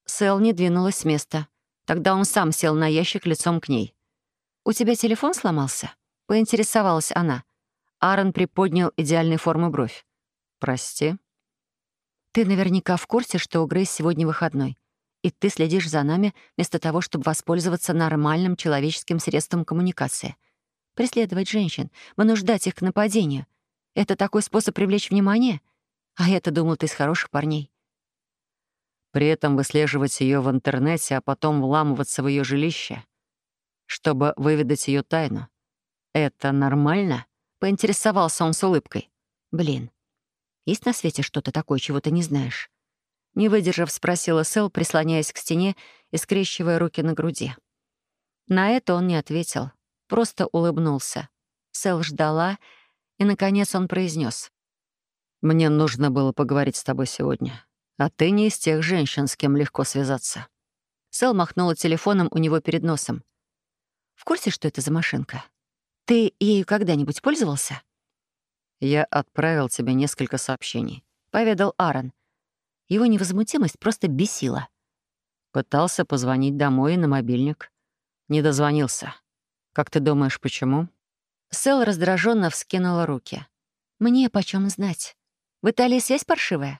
Сэл не двинулась с места. Тогда он сам сел на ящик лицом к ней. «У тебя телефон сломался?» — поинтересовалась она. Аарон приподнял идеальной формы бровь. «Прости?» «Ты наверняка в курсе, что у Грейс сегодня выходной, и ты следишь за нами вместо того, чтобы воспользоваться нормальным человеческим средством коммуникации. Преследовать женщин, вынуждать их к нападению — это такой способ привлечь внимание? А я-то думал, ты из хороших парней». При этом выслеживать ее в интернете, а потом вламываться в ее жилище, чтобы выведать ее тайну. Это нормально? Поинтересовался он с улыбкой. «Блин, есть на свете что-то такое, чего ты не знаешь?» Не выдержав, спросила Сэл, прислоняясь к стене и скрещивая руки на груди. На это он не ответил, просто улыбнулся. Сэл ждала, и, наконец, он произнес: «Мне нужно было поговорить с тобой сегодня, а ты не из тех женщин, с кем легко связаться». Сэл махнула телефоном у него перед носом. «В курсе, что это за машинка?» Ты ею когда-нибудь пользовался?» «Я отправил тебе несколько сообщений», — поведал Аарон. Его невозмутимость просто бесила. Пытался позвонить домой на мобильник. Не дозвонился. Как ты думаешь, почему? Сэл раздраженно вскинула руки. «Мне почем знать? В Италии связь паршивая?»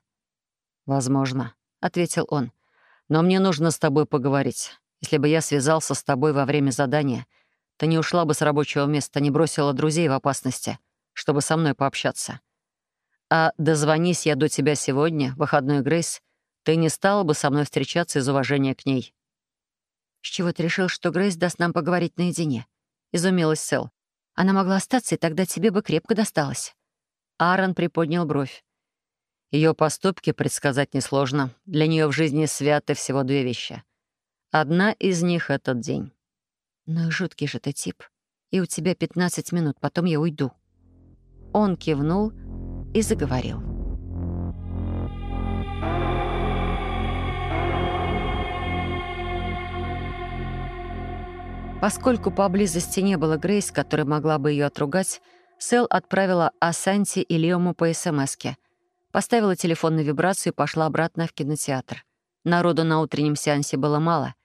«Возможно», — ответил он. «Но мне нужно с тобой поговорить. Если бы я связался с тобой во время задания, ты не ушла бы с рабочего места, не бросила друзей в опасности, чтобы со мной пообщаться. А дозвонись я до тебя сегодня, выходной Грейс, ты не стала бы со мной встречаться из уважения к ней». «С чего ты решил, что Грейс даст нам поговорить наедине?» — изумилась Сэл. «Она могла остаться, и тогда тебе бы крепко досталось». Аарон приподнял бровь. Ее поступки предсказать несложно. Для нее в жизни святы всего две вещи. Одна из них — этот день. «Ну и жуткий же ты тип. И у тебя 15 минут, потом я уйду». Он кивнул и заговорил. Поскольку поблизости не было Грейс, которая могла бы ее отругать, Сэл отправила Асанти и Лиому по СМСке. Поставила телефон на вибрацию и пошла обратно в кинотеатр. Народу на утреннем сеансе было мало.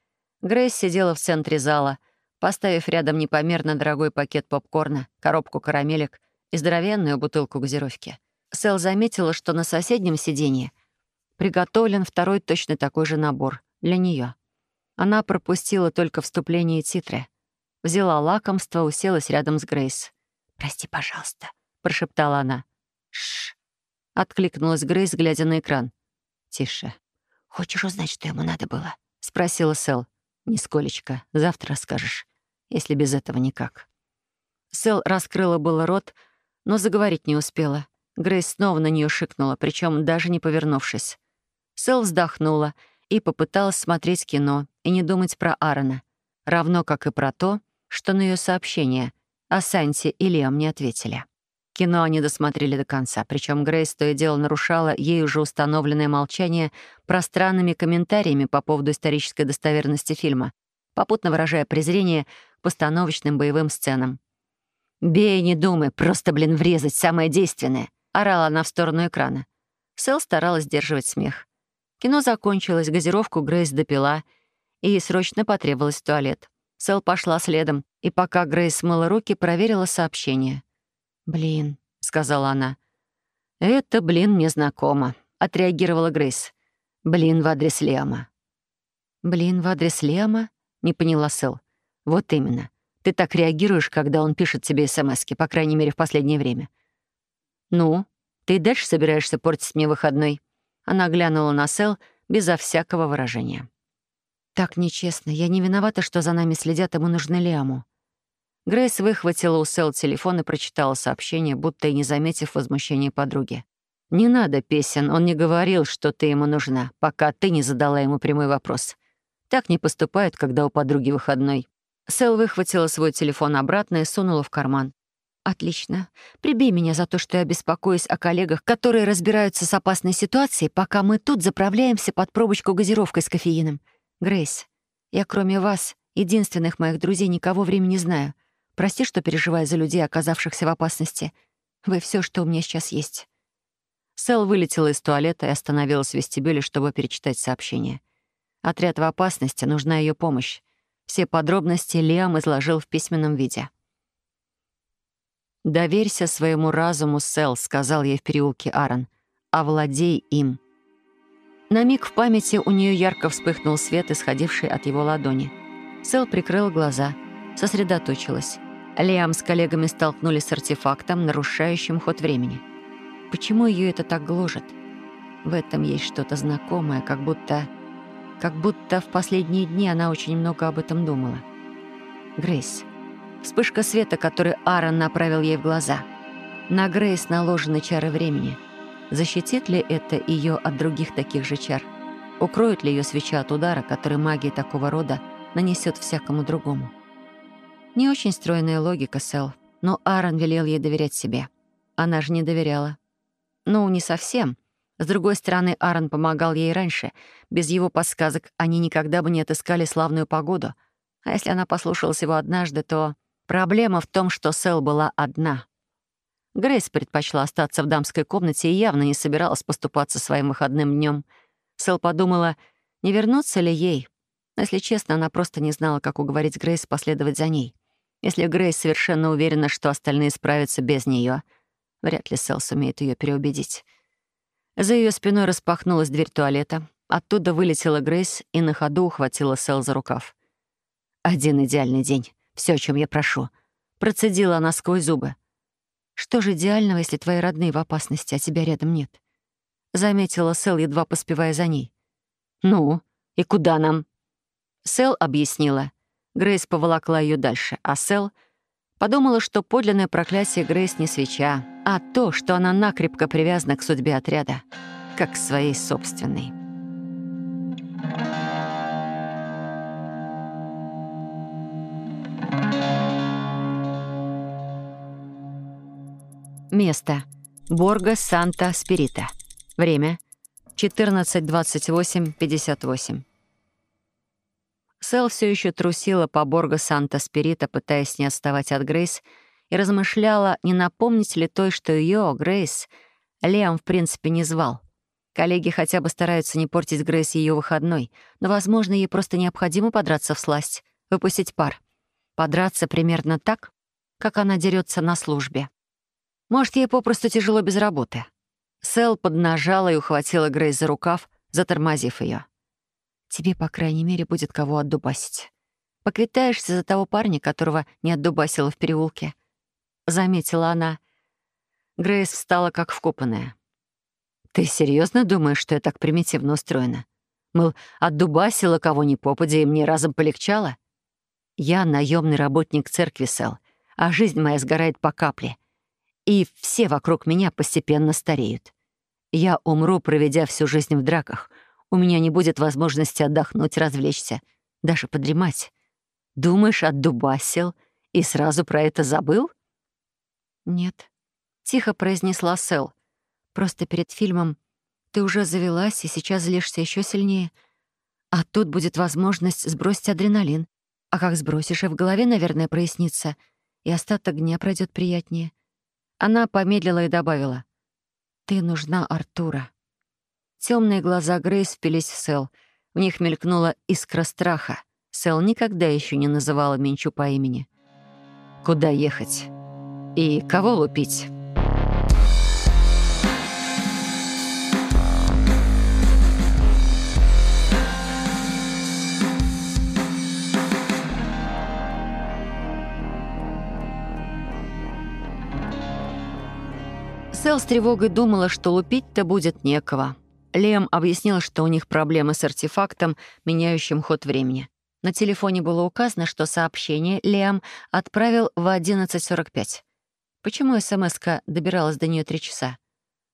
Грейс сидела в центре зала, поставив рядом непомерно дорогой пакет попкорна, коробку карамелек и здоровенную бутылку газировки. Сэл заметила, что на соседнем сиденье приготовлен второй точно такой же набор для нее. Она пропустила только вступление и титры. Взяла лакомство, уселась рядом с Грейс. «Прости, пожалуйста», — прошептала она. Откликнулась Грейс, глядя на экран. «Тише». «Хочешь узнать, что ему надо было?» — спросила Сэл. «Нисколечко. Завтра расскажешь. Если без этого никак». Сэл раскрыла было рот, но заговорить не успела. Грейс снова на нее шикнула, причем даже не повернувшись. Сэл вздохнула и попыталась смотреть кино и не думать про Аарона, равно как и про то, что на ее сообщение о Санте и Лиам не ответили. Кино они досмотрели до конца, причем Грейс то и дело нарушала ей уже установленное молчание пространными комментариями по поводу исторической достоверности фильма, попутно выражая презрение к постановочным боевым сценам. «Бей, не думай, просто, блин, врезать, самое действенное!» — орала она в сторону экрана. Сэл старалась сдерживать смех. Кино закончилось, газировку Грейс допила, и ей срочно потребовалось в туалет. Сэл пошла следом, и пока Грейс смыла руки, проверила сообщение. «Блин», — сказала она. «Это, блин, мне знакомо», — отреагировала Грейс. «Блин в адрес Лема». «Блин в адрес Лема?» — не поняла Сэл. «Вот именно. Ты так реагируешь, когда он пишет тебе смски, по крайней мере, в последнее время. «Ну, ты и дальше собираешься портить мне выходной?» Она глянула на Сэл безо всякого выражения. «Так нечестно. Я не виновата, что за нами следят, ему нужны Лиаму». Грейс выхватила у Сэл телефон и прочитала сообщение, будто и не заметив возмущения подруги. «Не надо песен, он не говорил, что ты ему нужна, пока ты не задала ему прямой вопрос. Так не поступают, когда у подруги выходной». Сэл выхватила свой телефон обратно и сунула в карман. «Отлично. Прибей меня за то, что я беспокоюсь о коллегах, которые разбираются с опасной ситуацией, пока мы тут заправляемся под пробочку газировкой с кофеином. Грейс, я кроме вас, единственных моих друзей, никого времени не знаю. Прости, что переживаю за людей, оказавшихся в опасности. Вы все, что у меня сейчас есть». Сэл вылетела из туалета и остановилась в вестибюле, чтобы перечитать сообщение. Отряд в опасности, нужна ее помощь. Все подробности Лиам изложил в письменном виде. «Доверься своему разуму, Сэл», — сказал ей в переулке Аарон. «Овладей им». На миг в памяти у нее ярко вспыхнул свет, исходивший от его ладони. Сэл прикрыл глаза, сосредоточилась. Лиам с коллегами столкнулись с артефактом, нарушающим ход времени. Почему ее это так гложет? В этом есть что-то знакомое, как будто... Как будто в последние дни она очень много об этом думала. Грейс. Вспышка света, который Аарон направил ей в глаза. На Грейс наложены чары времени. Защитит ли это ее от других таких же чар? Укроет ли ее свеча от удара, который магия такого рода нанесет всякому другому? Не очень стройная логика, Сэл, но Аарон велел ей доверять себе. Она же не доверяла. Ну, не совсем. С другой стороны, Аарон помогал ей раньше. Без его подсказок они никогда бы не отыскали славную погоду. А если она послушалась его однажды, то... Проблема в том, что Сэл была одна. Грейс предпочла остаться в дамской комнате и явно не собиралась поступаться своим выходным днем. Сэл подумала, не вернуться ли ей. Но, если честно, она просто не знала, как уговорить Грейс последовать за ней. Если Грейс совершенно уверена, что остальные справятся без нее, вряд ли Сэл сумеет ее переубедить. За ее спиной распахнулась дверь туалета. Оттуда вылетела Грейс и на ходу ухватила Сэл за рукав. «Один идеальный день. Все, о чем я прошу». Процедила она сквозь зубы. «Что же идеального, если твои родные в опасности, а тебя рядом нет?» Заметила Сэл, едва поспевая за ней. «Ну, и куда нам?» Сэл объяснила. Грейс поволокла ее дальше, а Сэл подумала, что подлинное проклятие Грейс не свеча, а то, что она накрепко привязана к судьбе отряда, как к своей собственной. Место. Борго Санта Спирита. Время. 14.28.58. Сэл все еще трусила по Борго Санта Спирита, пытаясь не отставать от Грейс, и размышляла, не напомнить ли той, что ее, Грейс, Лиам в принципе не звал. Коллеги хотя бы стараются не портить Грейс ее выходной, но, возможно, ей просто необходимо подраться в сласть, выпустить пар. Подраться примерно так, как она дерется на службе. Может, ей попросту тяжело без работы. Сэл поднажала и ухватила Грейс за рукав, затормозив ее. «Тебе, по крайней мере, будет кого отдубасить. Поквитаешься за того парня, которого не отдубасила в переулке», — заметила она. Грейс встала как вкопанная. «Ты серьезно думаешь, что я так примитивно устроена? Мол, отдубасила кого ни попадя, и мне разом полегчало? Я наемный работник церкви, Сэл, а жизнь моя сгорает по капле и все вокруг меня постепенно стареют. Я умру, проведя всю жизнь в драках. У меня не будет возможности отдохнуть, развлечься, даже подремать. Думаешь, отдубасил и сразу про это забыл? Нет, — тихо произнесла Сэл. Просто перед фильмом ты уже завелась и сейчас злишься еще сильнее. А тут будет возможность сбросить адреналин. А как сбросишь, и в голове, наверное, прояснится, и остаток дня пройдет приятнее. Она помедлила и добавила. «Ты нужна Артура». Темные глаза Грейс впились в Сэл. В них мелькнула искра страха. Сэл никогда еще не называла Минчу по имени. «Куда ехать? И кого лупить?» Сэл с тревогой думала, что лупить-то будет некого. Лем объяснил, что у них проблемы с артефактом, меняющим ход времени. На телефоне было указано, что сообщение Лем отправил в 11.45. Почему смс добиралась до нее три часа?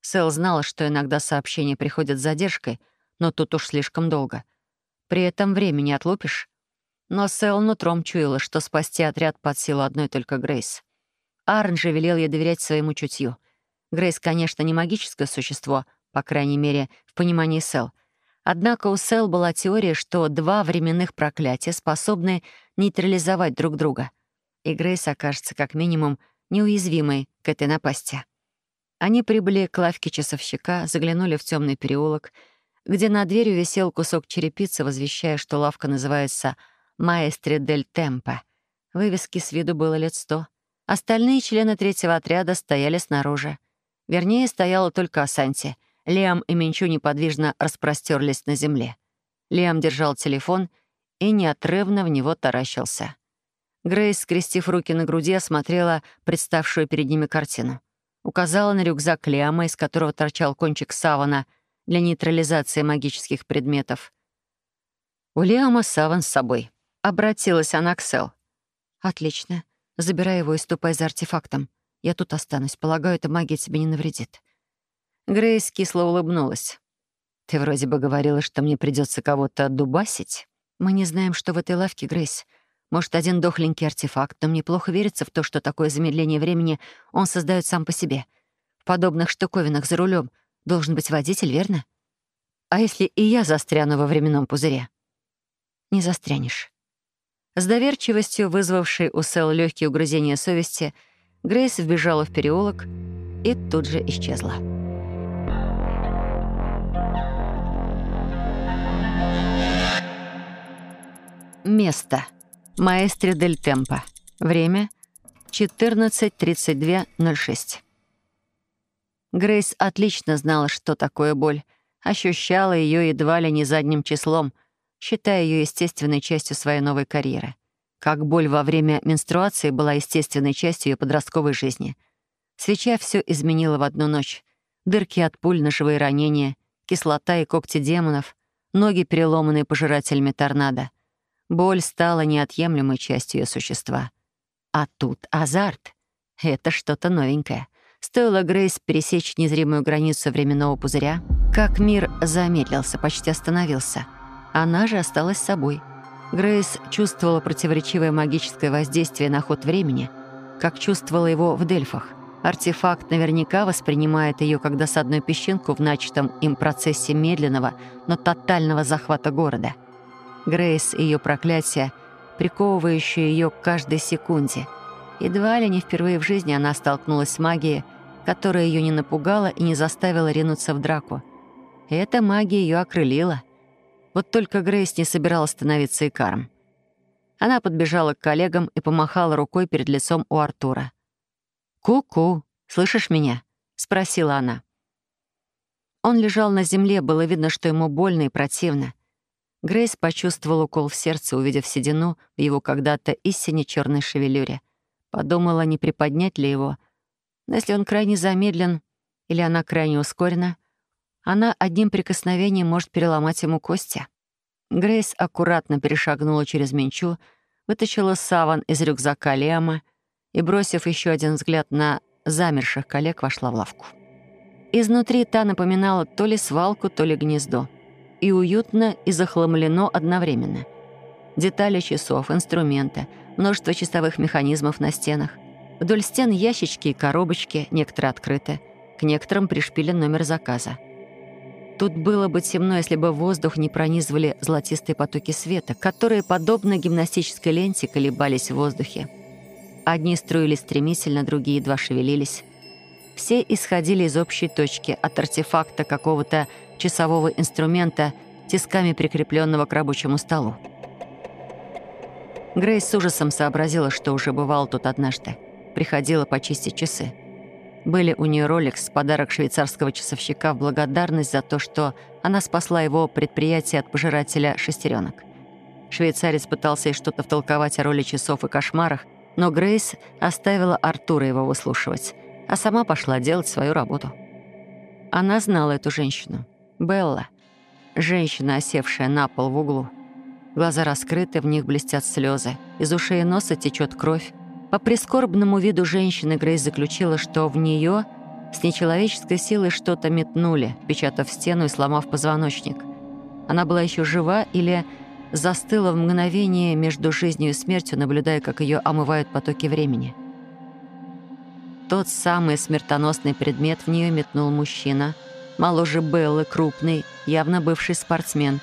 Сэл знала, что иногда сообщения приходят с задержкой, но тут уж слишком долго. При этом времени отлупишь. Но Сэл нутром чуяла, что спасти отряд под силу одной только Грейс. Арн же велел ей доверять своему чутью — Грейс, конечно, не магическое существо, по крайней мере, в понимании Сэл. Однако у Сэл была теория, что два временных проклятия способны нейтрализовать друг друга. И Грейс окажется как минимум неуязвимой к этой напасти. Они прибыли к лавке часовщика, заглянули в темный переулок, где над дверью висел кусок черепицы, возвещая, что лавка называется «Маэстри дель Темпо». Вывески с виду было лет сто. Остальные члены третьего отряда стояли снаружи. Вернее, стояла только Асанти. Лиам и Минчу неподвижно распростерлись на земле. Лиам держал телефон и неотрывно в него таращился. Грейс, скрестив руки на груди, осмотрела представшую перед ними картину. Указала на рюкзак Лиама, из которого торчал кончик савана для нейтрализации магических предметов. «У Лиама саван с собой», — обратилась она к Сэл. «Отлично. Забирай его и ступай за артефактом. Я тут останусь. Полагаю, эта магия тебе не навредит». Грейс кисло улыбнулась. «Ты вроде бы говорила, что мне придется кого-то отдубасить. Мы не знаем, что в этой лавке, Грейс. Может, один дохленький артефакт, но мне плохо верится в то, что такое замедление времени он создает сам по себе. В подобных штуковинах за рулем должен быть водитель, верно? А если и я застряну во временном пузыре?» «Не застрянешь». С доверчивостью, вызвавшей у Сэл легкие угрызения совести, — Грейс вбежала в переулок и тут же исчезла. Место. Маэстро дель Темпо. Время 14.32.06. Грейс отлично знала, что такое боль. Ощущала ее едва ли не задним числом, считая ее естественной частью своей новой карьеры. Как боль во время менструации была естественной частью ее подростковой жизни. Свеча все изменила в одну ночь. Дырки от пуль, ножевые ранения, кислота и когти демонов, ноги, переломанные пожирателями торнадо. Боль стала неотъемлемой частью ее существа. А тут азарт. Это что-то новенькое. Стоило Грейс пересечь незримую границу временного пузыря, как мир замедлился, почти остановился. Она же осталась собой. Грейс чувствовала противоречивое магическое воздействие на ход времени, как чувствовала его в Дельфах. Артефакт наверняка воспринимает ее как досадную песчинку в начатом им процессе медленного, но тотального захвата города. Грейс и ее проклятие, приковывающее ее к каждой секунде. Едва ли не впервые в жизни она столкнулась с магией, которая ее не напугала и не заставила ринуться в драку. Эта магия ее окрылила. Вот только Грейс не собиралась становиться икаром. Она подбежала к коллегам и помахала рукой перед лицом у Артура. «Ку-ку, слышишь меня?» — спросила она. Он лежал на земле, было видно, что ему больно и противно. Грейс почувствовал укол в сердце, увидев седину в его когда-то истине черной шевелюре. Подумала, не приподнять ли его. Но если он крайне замедлен или она крайне ускорена, она одним прикосновением может переломать ему кости. Грейс аккуратно перешагнула через Минчу, вытащила саван из рюкзака Лема и, бросив еще один взгляд на замерших коллег, вошла в лавку. Изнутри та напоминала то ли свалку, то ли гнездо. И уютно, и захламлено одновременно. Детали часов, инструменты, множество часовых механизмов на стенах. Вдоль стен ящички и коробочки, некоторые открыты. К некоторым пришпилен номер заказа. Тут было бы темно, если бы воздух не пронизывали золотистые потоки света, которые, подобно гимнастической ленте, колебались в воздухе. Одни струились стремительно, другие едва шевелились. Все исходили из общей точки, от артефакта какого-то часового инструмента, тисками прикрепленного к рабочему столу. Грейс с ужасом сообразила, что уже бывал тут однажды. Приходила почистить часы. Были у нее Rolex, подарок швейцарского часовщика в благодарность за то, что она спасла его предприятие от пожирателя шестеренок. Швейцарец пытался ей что-то втолковать о роли часов и кошмарах, но Грейс оставила Артура его выслушивать, а сама пошла делать свою работу. Она знала эту женщину. Белла. Женщина, осевшая на пол в углу. Глаза раскрыты, в них блестят слезы. Из ушей и носа течет кровь. По прискорбному виду женщины Грейс заключила, что в нее с нечеловеческой силой что-то метнули, печатав стену и сломав позвоночник. Она была еще жива или застыла в мгновение между жизнью и смертью, наблюдая, как ее омывают потоки времени. Тот самый смертоносный предмет в нее метнул мужчина, моложе Беллы, крупный, явно бывший спортсмен.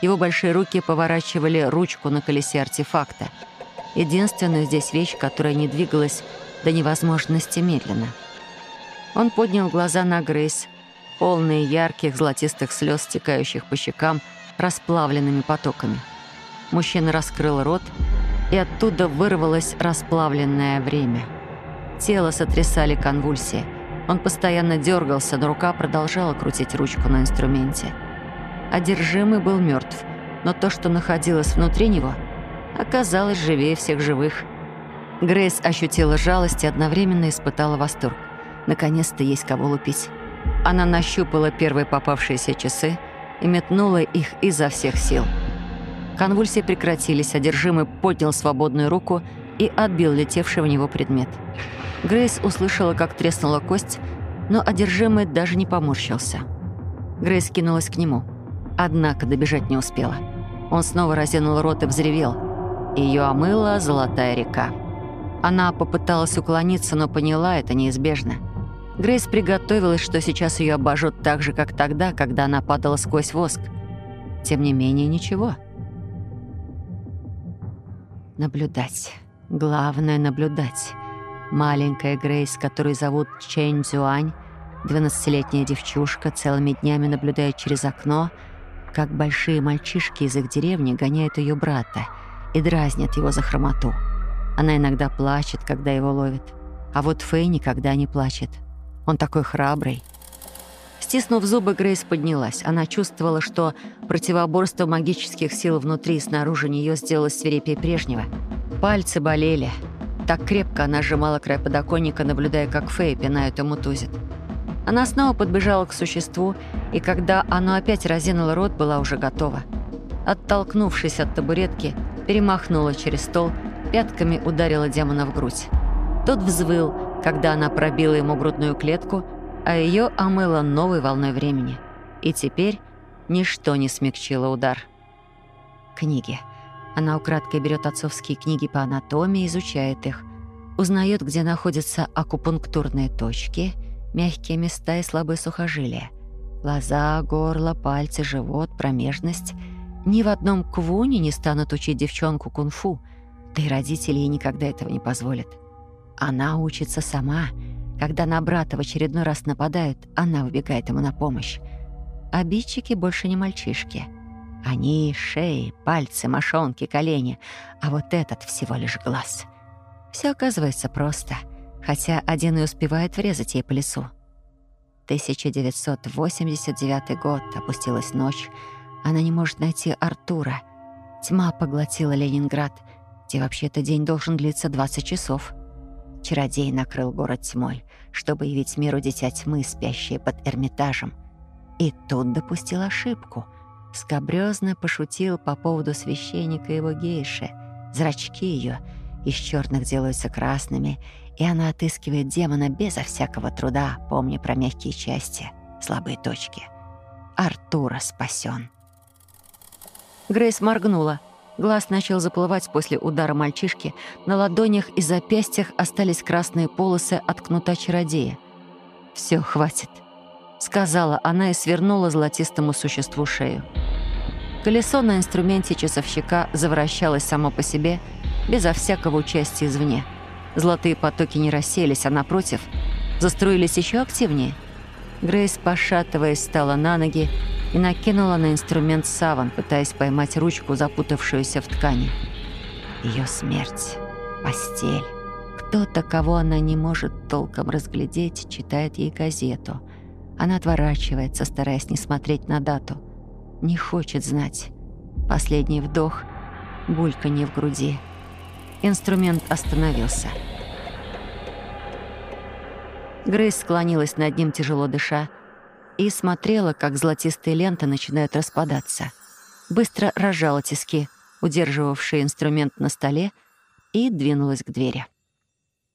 Его большие руки поворачивали ручку на колесе артефакта. Единственную здесь вещь, которая не двигалась до невозможности медленно. Он поднял глаза на Грейс, полные ярких золотистых слез, стекающих по щекам, расплавленными потоками. Мужчина раскрыл рот, и оттуда вырвалось расплавленное время. Тело сотрясали конвульсии. Он постоянно дергался, но рука продолжала крутить ручку на инструменте. Одержимый был мертв, но то, что находилось внутри него, оказалось живее всех живых. Грейс ощутила жалость и одновременно испытала восторг. Наконец-то есть кого лупить. Она нащупала первые попавшиеся часы — и метнула их изо всех сил. Конвульсии прекратились, одержимый поднял свободную руку и отбил летевший в него предмет. Грейс услышала, как треснула кость, но одержимый даже не поморщился. Грейс кинулась к нему, однако добежать не успела. Он снова разинул рот и взревел. Ее омыла золотая река. Она попыталась уклониться, но поняла, это неизбежно. Грейс приготовилась, что сейчас ее обожжет так же, как тогда, когда она падала сквозь воск. Тем не менее, ничего. Наблюдать. Главное — наблюдать. Маленькая Грейс, которую зовут Чэнь Цзюань, 12-летняя девчушка, целыми днями наблюдает через окно, как большие мальчишки из их деревни гоняют ее брата и дразнят его за хромоту. Она иногда плачет, когда его ловят. А вот Фэй никогда не плачет. Он такой храбрый. Стиснув зубы, Грейс поднялась. Она чувствовала, что противоборство магических сил внутри и снаружи нее сделалось свирепее прежнего. Пальцы болели. Так крепко она сжимала край подоконника, наблюдая, как Фэй пинает и мутузит. Она снова подбежала к существу, и когда оно опять разинуло рот, была уже готова. Оттолкнувшись от табуретки, перемахнула через стол, пятками ударила демона в грудь. Тот взвыл, когда она пробила ему грудную клетку, а ее омыло новой волной времени. И теперь ничто не смягчило удар. Книги. Она украдкой берет отцовские книги по анатомии, изучает их. Узнает, где находятся акупунктурные точки, мягкие места и слабые сухожилия. Глаза, горло, пальцы, живот, промежность. Ни в одном квуне не станут учить девчонку кунг-фу, да и родители ей никогда этого не позволят. Она учится сама. Когда на брата в очередной раз нападают, она выбегает ему на помощь. Обидчики больше не мальчишки — они — шеи, пальцы, мошонки, колени, а вот этот всего лишь глаз. Все оказывается просто, хотя один и успевает врезать ей по лицу. 1989 год, опустилась ночь. Она не может найти Артура. Тьма поглотила Ленинград, где вообще-то день должен длиться 20 часов. Чародей накрыл город тьмой, чтобы явить миру дитя тьмы, спящее под Эрмитажем. И тут допустил ошибку — скобрёзно пошутил по поводу священника его гейши. Зрачки ее из черных делаются красными, и она отыскивает демона безо всякого труда, помня про мягкие части, слабые точки. Артура спасен. Грейс моргнула. Глаз начал заплывать после удара мальчишки. На ладонях и запястьях остались красные полосы от кнута чародея. Все, хватит сказала она и свернула золотистому существу шею. Колесо на инструменте часовщика завращалось само по себе, безо всякого участия извне. Золотые потоки не рассеялись, а напротив, заструились еще активнее. Грейс, пошатываясь, встала на ноги и накинула на инструмент саван, пытаясь поймать ручку, запутавшуюся в ткани. Ее смерть, постель. Кто-то, кого она не может толком разглядеть, читает ей газету — она отворачивается, стараясь не смотреть на дату. Не хочет знать. Последний вдох, бульканье в груди. Инструмент остановился. Грейс склонилась над ним, тяжело дыша, и смотрела, как золотистые ленты начинают распадаться. Быстро разжала тиски, удерживавшие инструмент на столе, и двинулась к двери.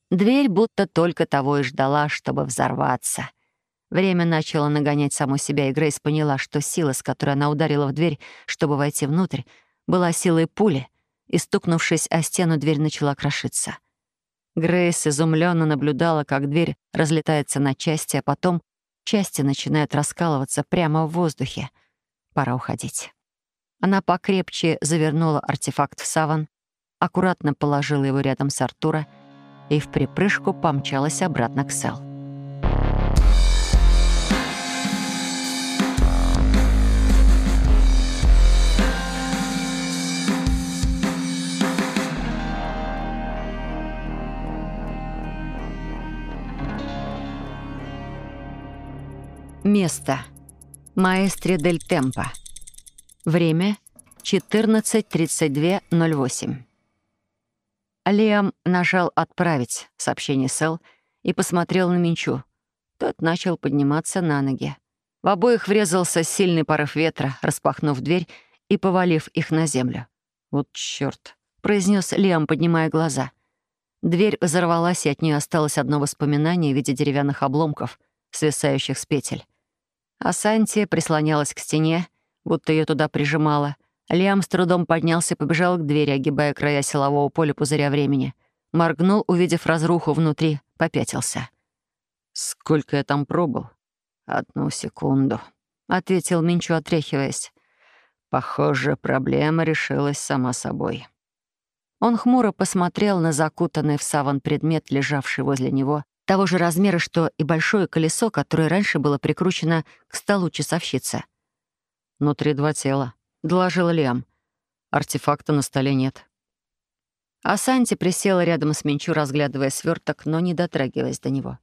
Дверь будто только того и ждала, чтобы взорваться — Время начало нагонять саму себя, и Грейс поняла, что сила, с которой она ударила в дверь, чтобы войти внутрь, была силой пули, и, стукнувшись о стену, дверь начала крошиться. Грейс изумленно наблюдала, как дверь разлетается на части, а потом части начинают раскалываться прямо в воздухе. Пора уходить. Она покрепче завернула артефакт в саван, аккуратно положила его рядом с Артура и в припрыжку помчалась обратно к Сэл. Место. Маэстре дель Темпо. Время 14.32.08. Лиам нажал «Отправить» сообщение Сэл и посмотрел на Минчу. Тот начал подниматься на ноги. В обоих врезался сильный порыв ветра, распахнув дверь и повалив их на землю. «Вот чёрт», — произнес Лиам, поднимая глаза. Дверь взорвалась, и от нее осталось одно воспоминание в виде деревянных обломков, свисающих с петель. А Санти прислонялась к стене, будто ее туда прижимала. Лиам с трудом поднялся и побежал к двери, огибая края силового поля пузыря времени. Моргнул, увидев разруху внутри, попятился. «Сколько я там пробыл?» «Одну секунду», — ответил Минчу, отряхиваясь. «Похоже, проблема решилась сама собой». Он хмуро посмотрел на закутанный в саван предмет, лежавший возле него, того же размера, что и большое колесо, которое раньше было прикручено к столу часовщицы. «Внутри два тела», — доложил Лиам. «Артефакта на столе нет». А Санти присела рядом с Минчу, разглядывая сверток, но не дотрагиваясь до него.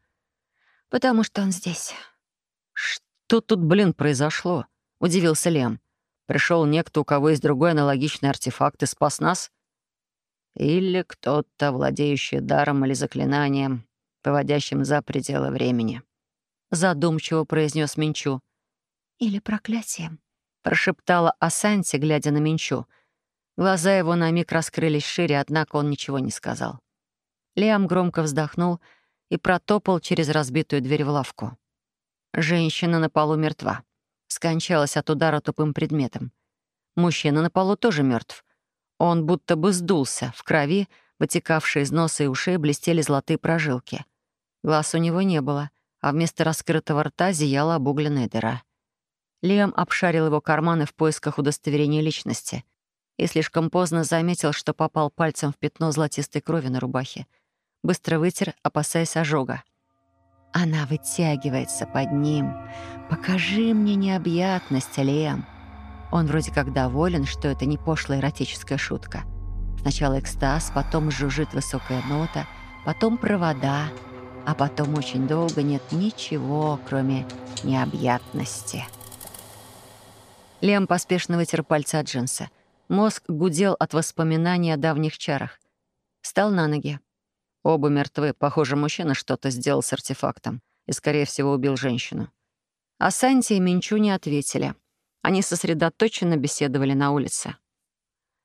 «Потому что он здесь». «Что тут, блин, произошло?» — удивился Лем. Пришел некто, у кого есть другой аналогичный артефакт, и спас нас?» «Или кто-то, владеющий даром или заклинанием, выводящим за пределы времени», — задумчиво произнес Минчу. «Или проклятием», — прошептала Асанти, глядя на Минчу. Глаза его на миг раскрылись шире, однако он ничего не сказал. Лиам громко вздохнул и протопал через разбитую дверь в лавку. Женщина на полу мертва. Скончалась от удара тупым предметом. Мужчина на полу тоже мертв. Он будто бы сдулся. В крови, вытекавшей из носа и ушей, блестели золотые прожилки. Глаз у него не было, а вместо раскрытого рта зияла обугленная дыра. Лиам обшарил его карманы в поисках удостоверения личности и слишком поздно заметил, что попал пальцем в пятно золотистой крови на рубахе. Быстро вытер, опасаясь ожога. Она вытягивается под ним. «Покажи мне необъятность, Лем». Он вроде как доволен, что это не пошлая эротическая шутка. Сначала экстаз, потом жужжит высокая нота, потом провода, а потом очень долго нет ничего, кроме необъятности. Лем поспешно вытер пальцы от джинса. Мозг гудел от воспоминаний о давних чарах. Встал на ноги. Оба мертвы. Похоже, мужчина что-то сделал с артефактом и, скорее всего, убил женщину. А Санти и Минчу не ответили. Они сосредоточенно беседовали на улице.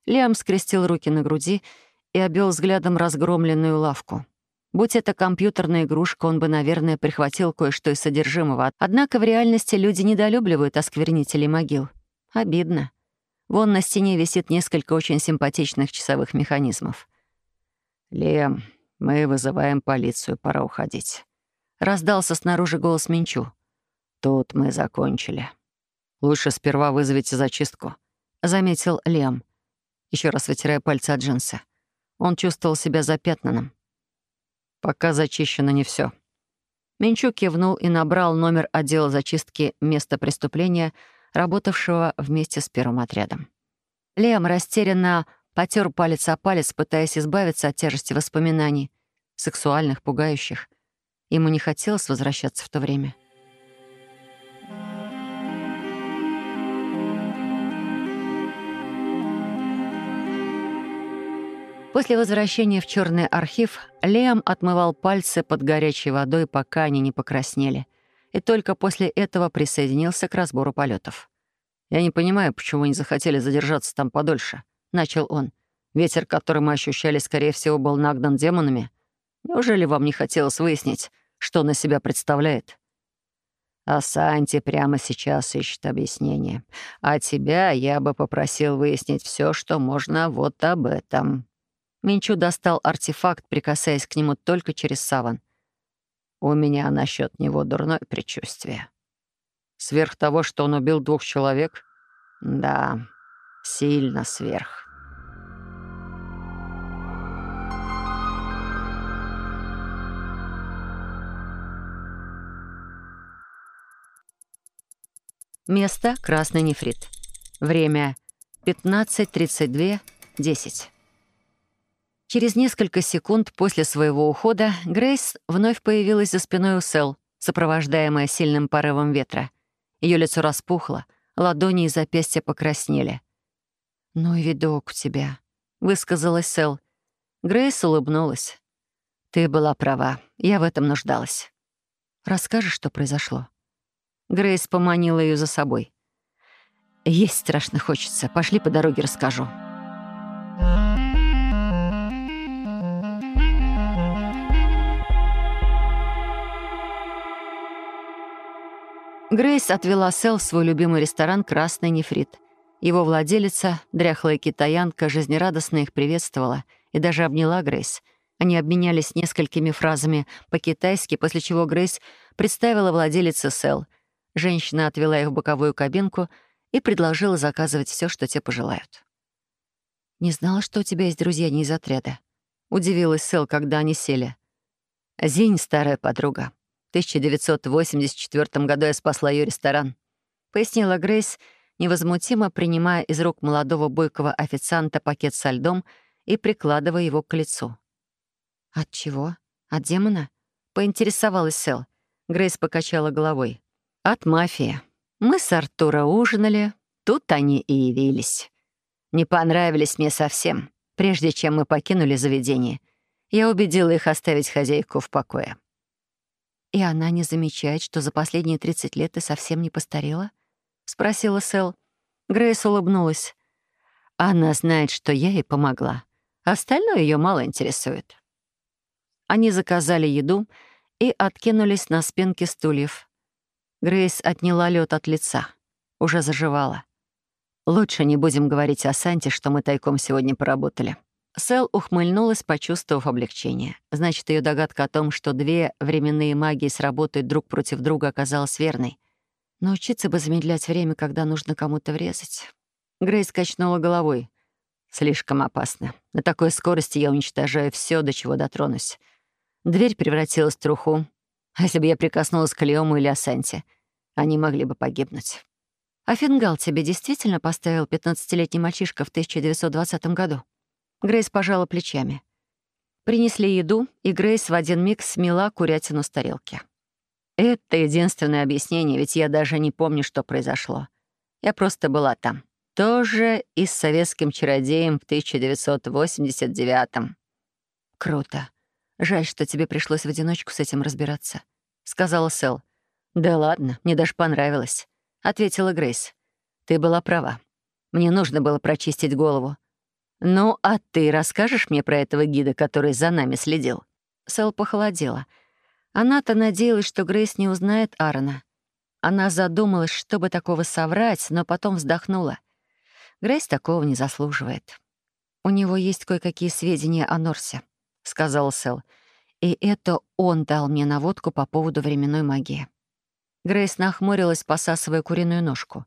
Лиам скрестил руки на груди и обвел взглядом разгромленную лавку. Будь это компьютерная игрушка, он бы, наверное, прихватил кое-что из содержимого. Однако в реальности люди недолюбливают осквернителей могил. Обидно. Вон на стене висит несколько очень симпатичных часовых механизмов. «Лем, мы вызываем полицию, пора уходить». Раздался снаружи голос Минчу. «Тут мы закончили. Лучше сперва вызовите зачистку», — заметил Лем, еще раз вытирая пальцы от джинса. Он чувствовал себя запятнанным. «Пока зачищено не все. Минчу кивнул и набрал номер отдела зачистки места преступления — работавшего вместе с первым отрядом. Лем растерянно потер палец о палец, пытаясь избавиться от тяжести воспоминаний, сексуальных, пугающих. Ему не хотелось возвращаться в то время. После возвращения в черный архив Лем отмывал пальцы под горячей водой, пока они не покраснели — и только после этого присоединился к разбору полетов. «Я не понимаю, почему не захотели задержаться там подольше», — начал он. «Ветер, который мы ощущали, скорее всего, был нагнан демонами. Неужели вам не хотелось выяснить, что на себя представляет?» «А прямо сейчас ищет объяснение. А тебя я бы попросил выяснить все, что можно вот об этом». Минчу достал артефакт, прикасаясь к нему только через саван. У меня насчет него дурное предчувствие. Сверх того, что он убил двух человек? Да, сильно сверх. Место — красный нефрит. Время — 15.32.10. Через несколько секунд после своего ухода Грейс вновь появилась за спиной у Сэл, сопровождаемая сильным порывом ветра. Ее лицо распухло, ладони и запястья покраснели. «Ну и видок у тебя», — высказалась Сэл. Грейс улыбнулась. «Ты была права, я в этом нуждалась. Расскажешь, что произошло?» Грейс поманила ее за собой. «Есть страшно хочется. Пошли по дороге расскажу». Грейс отвела Сэл в свой любимый ресторан «Красный нефрит». Его владелица, дряхлая китаянка, жизнерадостно их приветствовала и даже обняла Грейс. Они обменялись несколькими фразами по-китайски, после чего Грейс представила владелице Сэл. Женщина отвела их в боковую кабинку и предложила заказывать все, что те пожелают. «Не знала, что у тебя есть друзья не из отряда». Удивилась Сэл, когда они сели. «Зинь — старая подруга. В 1984 году я спасла ее ресторан», — пояснила Грейс, невозмутимо принимая из рук молодого бойкого официанта пакет со льдом и прикладывая его к лицу. «От чего? От демона?» — поинтересовалась Сэл. Грейс покачала головой. «От мафии. Мы с Артура ужинали, тут они и явились. Не понравились мне совсем, прежде чем мы покинули заведение. Я убедила их оставить хозяйку в покое». «И она не замечает, что за последние 30 лет ты совсем не постарела?» — спросила Сэл. Грейс улыбнулась. Она знает, что я ей помогла. Остальное ее мало интересует. Они заказали еду и откинулись на спинки стульев. Грейс отняла лед от лица. Уже заживала. «Лучше не будем говорить о Санте, что мы тайком сегодня поработали». Сэл ухмыльнулась, почувствовав облегчение. Значит, ее догадка о том, что две временные магии сработают друг против друга, оказалась верной. Научиться бы замедлять время, когда нужно кому-то врезать. Грейс качнула головой. Слишком опасно. На такой скорости я уничтожаю все, до чего дотронусь. Дверь превратилась в труху. А если бы я прикоснулась к Леому или Асанте, они могли бы погибнуть. А фингал тебе действительно поставил 15-летний мальчишка в 1920 году? Грейс пожала плечами. Принесли еду, и Грейс в один миг смела курятину с тарелки. Это единственное объяснение, ведь я даже не помню, что произошло. Я просто была там. Тоже и с советским чародеем в 1989-м. Круто. Жаль, что тебе пришлось в одиночку с этим разбираться, сказала Сэл. Да ладно, мне даже понравилось, ответила Грейс. Ты была права. Мне нужно было прочистить голову. Ну, а ты расскажешь мне про этого гида, который за нами следил? Сэл похолодела. Она-то надеялась, что Грейс не узнает Аарона. Она задумалась, чтобы такого соврать, но потом вздохнула — Грейс такого не заслуживает. «У него есть кое-какие сведения о Норсе», — сказал Сэл. «И это он дал мне наводку по поводу временной магии». Грейс нахмурилась, посасывая куриную ножку.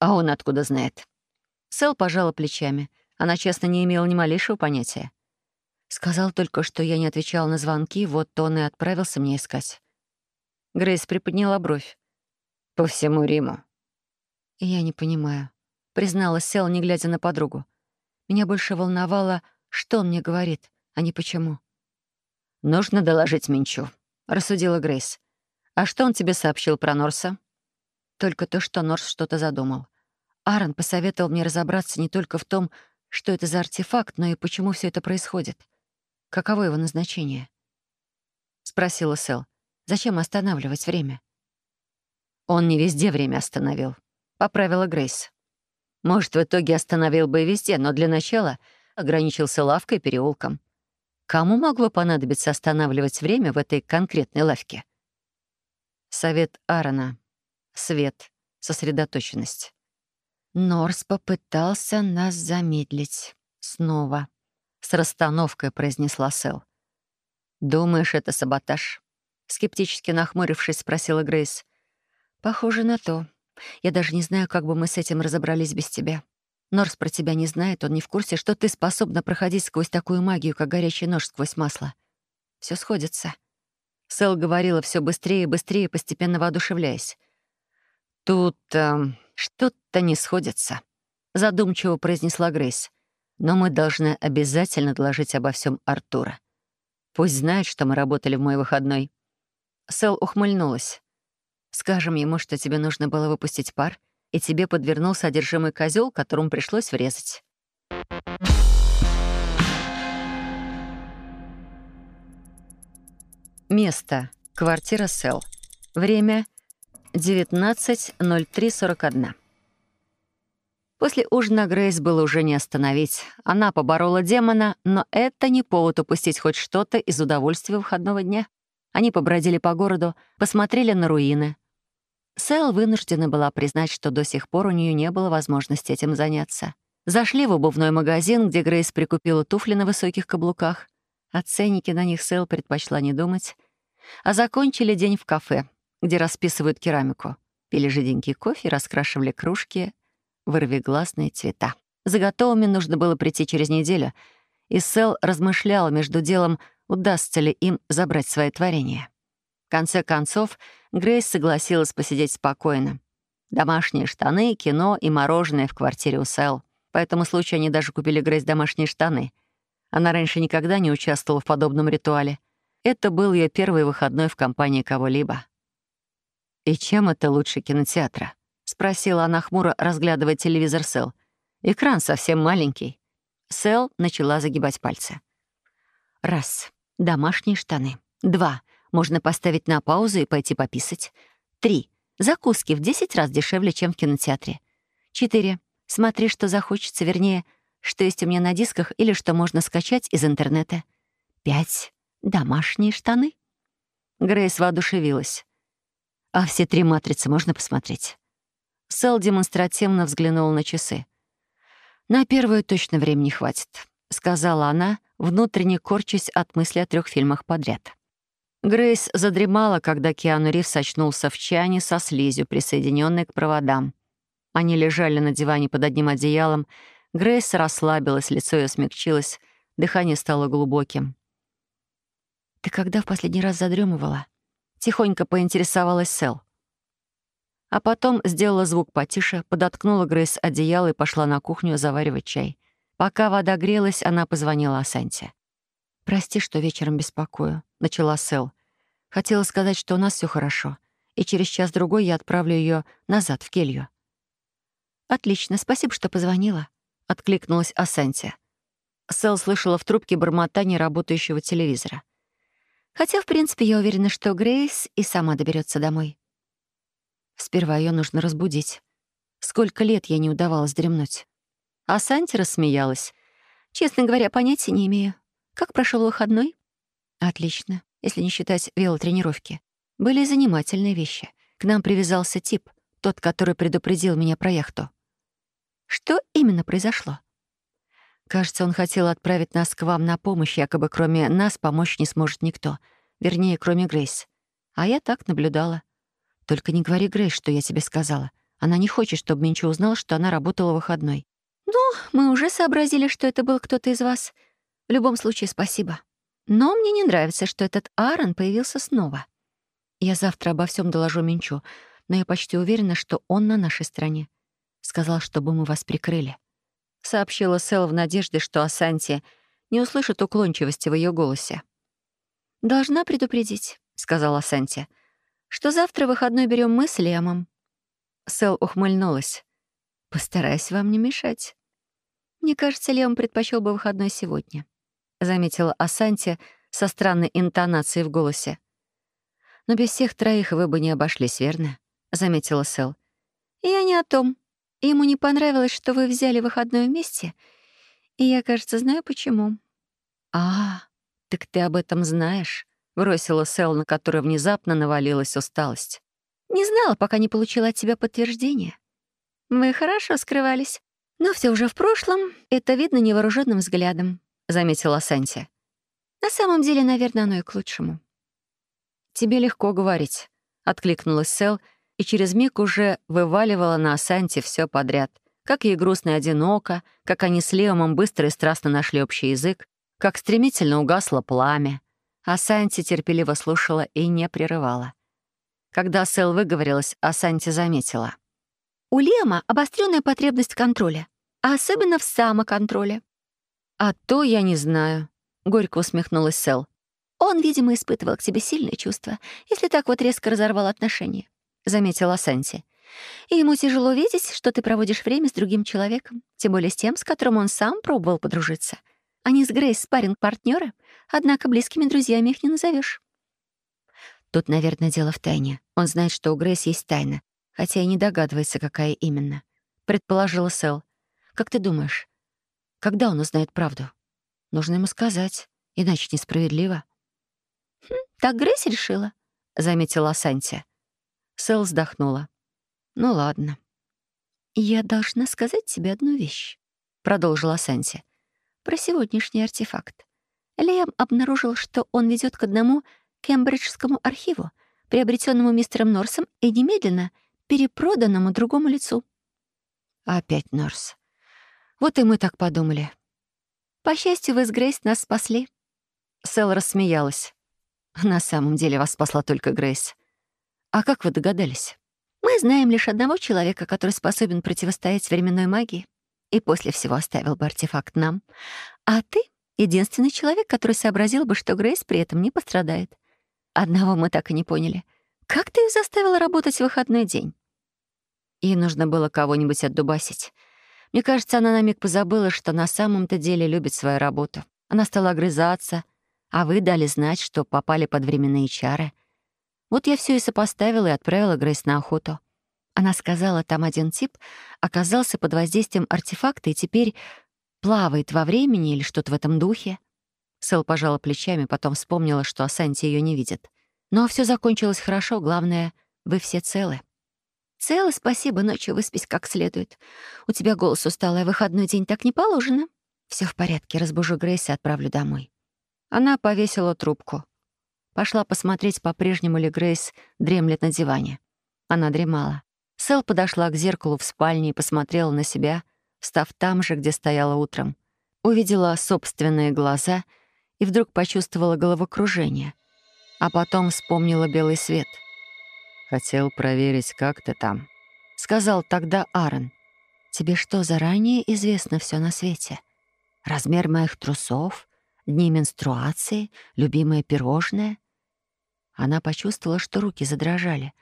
«А он откуда знает?» Сэл пожала плечами. Она, честно, не имела ни малейшего понятия. Сказал только, что я не отвечала на звонки, вот он и отправился мне искать. Грейс приподняла бровь. «По всему Риму». «Я не понимаю призналась Сел, не глядя на подругу. Меня больше волновало, что он мне говорит, а не почему. «Нужно доложить Минчу», — рассудила Грейс. «А что он тебе сообщил про Норса?» «Только то, что Норс что-то задумал. Аарон посоветовал мне разобраться не только в том, что это за артефакт, но и почему все это происходит. Каково его назначение?» — спросила Сэл. «Зачем останавливать время?» «Он не везде время остановил», — поправила Грейс. Может, в итоге остановил бы и везде, но для начала ограничился лавкой и переулком. Кому могло понадобиться останавливать время в этой конкретной лавке? Совет Аарона. Свет. Сосредоточенность. Норс попытался нас замедлить. Снова. С расстановкой произнесла Сэл. «Думаешь, это саботаж?» Скептически нахмурившись, спросила Грейс. «Похоже на то. Я даже не знаю, как бы мы с этим разобрались без тебя. Норс про тебя не знает, он не в курсе, что ты способна проходить сквозь такую магию, как горячий нож сквозь масло. Все сходится. Сэл говорила все быстрее и быстрее, постепенно воодушевляясь. «Тут э, что-то не сходится», — задумчиво произнесла Грейс. «Но мы должны обязательно доложить обо всем Артура. Пусть знает, что мы работали в мой выходной». Сэл ухмыльнулась. Скажем ему, что тебе нужно было выпустить пар, и тебе подвернул содержимый козел, которому пришлось врезать. Место. Квартира Сел. Время 19.03.41. После ужина Грейс было уже не остановить. Она поборола демона, но это не повод упустить хоть что-то из удовольствия выходного дня. Они побродили по городу, посмотрели на руины, Сэл вынуждена была признать, что до сих пор у нее не было возможности этим заняться. Зашли в обувной магазин, где Грейс прикупила туфли на высоких каблуках. О ценнике на них Сэл предпочла не думать. А закончили день в кафе, где расписывают керамику. Пили жиденький кофе раскрашивали кружки в рвегласные цвета. За готовыми нужно было прийти через неделю, и Сэл размышляла между делом, удастся ли им забрать свои творения. В конце концов, Грейс согласилась посидеть спокойно. Домашние штаны, кино и мороженое в квартире у Сэл. По этому случаю они даже купили Грейс домашние штаны. Она раньше никогда не участвовала в подобном ритуале. Это был ее первый выходной в компании кого-либо. «И чем это лучше кинотеатра?» — спросила она хмуро, разглядывая телевизор Сэл. «Экран совсем маленький». Сэл начала загибать пальцы. «Раз. Домашние штаны. Два. Можно поставить на паузу и пойти пописать. Три. Закуски в 10 раз дешевле, чем в кинотеатре. Четыре. Смотри, что захочется, вернее, что есть у меня на дисках или что можно скачать из интернета. Пять. Домашние штаны. Грейс воодушевилась. А все три матрицы можно посмотреть? Сэл демонстративно взглянул на часы. «На первую точно времени хватит», — сказала она, внутренне корчась от мысли о трех фильмах подряд. Грейс задремала, когда Киану Ривз очнулся в чане со слизью, присоединенной к проводам. Они лежали на диване под одним одеялом. Грейс расслабилась, лицо ее смягчилось, дыхание стало глубоким. «Ты когда в последний раз задремывала?» — тихонько поинтересовалась Сэл. А потом сделала звук потише, подоткнула Грейс одеяло и пошла на кухню заваривать чай. Пока вода грелась, она позвонила Асанте. «Прости, что вечером беспокою», — начала Сэл. «Хотела сказать, что у нас все хорошо, и через час-другой я отправлю ее назад, в келью». «Отлично, спасибо, что позвонила», — откликнулась Асанте. Сэл слышала в трубке бормотание работающего телевизора. «Хотя, в принципе, я уверена, что Грейс и сама доберется домой». Сперва ее нужно разбудить. Сколько лет я не удавалось дремнуть. А Санти рассмеялась. «Честно говоря, понятия не имею. Как прошел выходной?» «Отлично, если не считать велотренировки. Были занимательные вещи. К нам привязался тип, тот, который предупредил меня про яхту». «Что именно произошло?» «Кажется, он хотел отправить нас к вам на помощь, якобы кроме нас помочь не сможет никто. Вернее, кроме Грейс. А я так наблюдала. Только не говори Грейс, что я тебе сказала. Она не хочет, чтобы Минчо узнал, что она работала выходной. Ну, мы уже сообразили, что это был кто-то из вас. В любом случае, спасибо. Но мне не нравится, что этот Аарон появился снова. Я завтра обо всем доложу Минчу, но я почти уверена, что он на нашей стороне. Сказал, чтобы мы вас прикрыли. Сообщила Сэл в надежде, что Асанти не услышит уклончивости в ее голосе. «Должна предупредить», — сказала Асанти, — что завтра выходной берем мы с Лемом». Сэл ухмыльнулась. «Постараюсь вам не мешать». «Мне кажется, Лем предпочел бы выходной сегодня», — заметила Асанти со странной интонацией в голосе. «Но без всех троих вы бы не обошлись, верно?» — заметила Сэл. «Я не о том. Ему не понравилось, что вы взяли выходной вместе, и я, кажется, знаю почему». «А, так ты об этом знаешь?» — бросила Сэл, на которой внезапно навалилась усталость. «Не знала, пока не получила от тебя подтверждения. Вы хорошо скрывались. Но все уже в прошлом, это видно невооруженным взглядом», — заметила Санти. «На самом деле, наверное, оно и к лучшему». «Тебе легко говорить», — откликнулась Сэл, и через миг уже вываливала на Асанте все подряд. Как ей грустно и одиноко, как они с Леомом быстро и страстно нашли общий язык, как стремительно угасло пламя, а Санти терпеливо слушала и не прерывала. Когда Сэл выговорилась, Асанти заметила. «У Лема обостренная потребность в контроле, а особенно в самоконтроле». «А то я не знаю», — горько усмехнулась Сэл. «Он, видимо, испытывал к тебе сильные чувства, если так вот резко разорвал отношения», — заметила Санти. «И ему тяжело видеть, что ты проводишь время с другим человеком, тем более с тем, с которым он сам пробовал подружиться. Они с Грейс спаринг партнеры однако близкими друзьями их не назовешь. Тут, наверное, дело в тайне. Он знает, что у Грейс есть тайна, хотя и не догадывается, какая именно. Предположила Сэл. Как ты думаешь, когда он узнает правду? Нужно ему сказать, иначе несправедливо. «Хм, «Так Грейс решила», — заметила Санти. Сэл вздохнула. «Ну ладно». «Я должна сказать тебе одну вещь», — продолжила Санти, — «про сегодняшний артефакт. Лиам обнаружил, что он ведет к одному кембриджскому архиву, приобретенному мистером Норсом и немедленно перепроданному другому лицу. Опять Норс. Вот и мы так подумали. По счастью, вы с Грейс нас спасли. Сэл рассмеялась. На самом деле вас спасла только Грейс. А как вы догадались? Мы знаем лишь одного человека, который способен противостоять временной магии и после всего оставил бы артефакт нам. А ты — единственный человек, который сообразил бы, что Грейс при этом не пострадает. Одного мы так и не поняли. Как ты ее заставила работать в выходной день? Ей нужно было кого-нибудь отдубасить. Мне кажется, она на миг позабыла, что на самом-то деле любит свою работу. Она стала огрызаться, а вы дали знать, что попали под временные чары. Вот я все и сопоставила и отправила Грейс на охоту. Она сказала, там один тип оказался под воздействием артефакта и теперь плавает во времени или что-то в этом духе. Сэл пожала плечами, потом вспомнила, что Асанти ее не видит. Но все закончилось хорошо, главное, вы все целы. Целы, спасибо, ночью выспись как следует. У тебя голос усталый, а выходной день так не положено. Все в порядке, разбужу Грейс и отправлю домой. Она повесила трубку. Пошла посмотреть, по-прежнему ли Грейс дремлет на диване. Она дремала. Сэл подошла к зеркалу в спальне и посмотрела на себя, став там же, где стояла утром. Увидела собственные глаза и вдруг почувствовала головокружение. А потом вспомнила белый свет. «Хотел проверить, как ты там», — сказал тогда Аарон. «Тебе что, заранее известно все на свете? Размер моих трусов, дни менструации, любимое пирожное?» Она почувствовала, что руки задрожали.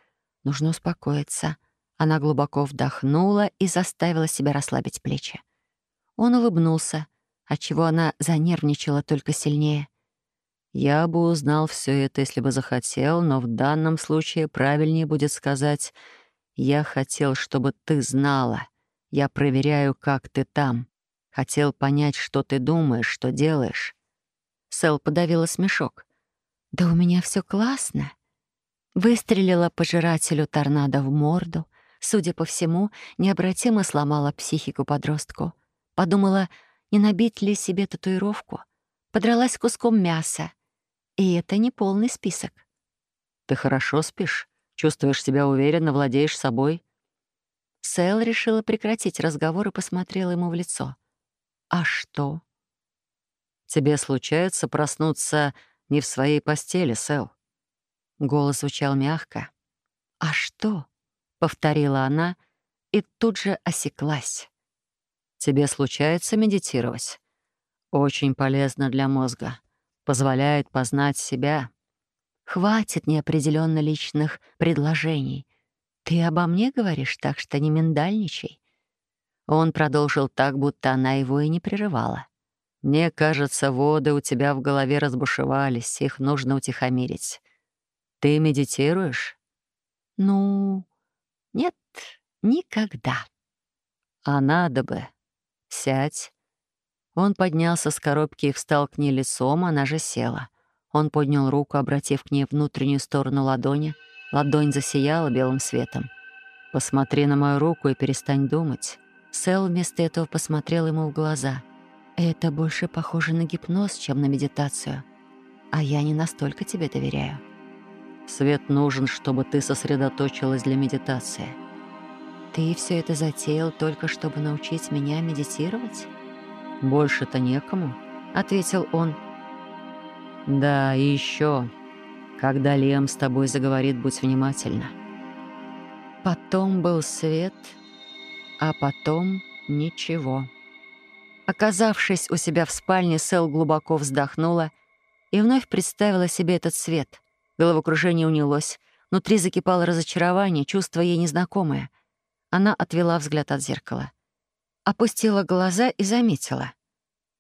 Нужно успокоиться. Она глубоко вдохнула и заставила себя расслабить плечи. Он улыбнулся, отчего она занервничала только сильнее. «Я бы узнал все это, если бы захотел, но в данном случае правильнее будет сказать «Я хотел, чтобы ты знала. Я проверяю, как ты там. Хотел понять, что ты думаешь, что делаешь». Сэл подавила смешок. «Да у меня все классно». Выстрелила пожирателю торнадо в морду, судя по всему, необратимо сломала психику подростку. Подумала, не набить ли себе татуировку. Подралась куском мяса. И это не полный список. «Ты хорошо спишь? Чувствуешь себя уверенно, владеешь собой?» Сэл решила прекратить разговор и посмотрела ему в лицо. «А что?» «Тебе случается проснуться не в своей постели, Сэл?» Голос звучал мягко. «А что?» повторила она и тут же осеклась. Тебе случается медитировать? Очень полезно для мозга. Позволяет познать себя. Хватит неопределенно личных предложений. Ты обо мне говоришь, так что не миндальничай. Он продолжил так, будто она его и не прерывала. «Мне кажется, воды у тебя в голове разбушевались, их нужно утихомирить. Ты медитируешь?» «Ну, нет, никогда. А надо бы. Сядь. Он поднялся с коробки и встал к ней лицом, она же села. Он поднял руку, обратив к ней внутреннюю сторону ладони. Ладонь засияла белым светом. «Посмотри на мою руку и перестань думать». Сэл вместо этого посмотрел ему в глаза. «Это больше похоже на гипноз, чем на медитацию. А я не настолько тебе доверяю». Свет нужен, чтобы ты сосредоточилась для медитации. Ты все это затеял только чтобы научить меня медитировать? Больше-то некому, ответил он. Да, и еще, когда Лем с тобой заговорит, будь внимательна. Потом был свет, а потом ничего. Оказавшись у себя в спальне, Сэл глубоко вздохнула и вновь представила себе этот свет — Головокружение унялось. Внутри закипало разочарование, чувство ей незнакомое. Она отвела взгляд от зеркала. Опустила глаза и заметила.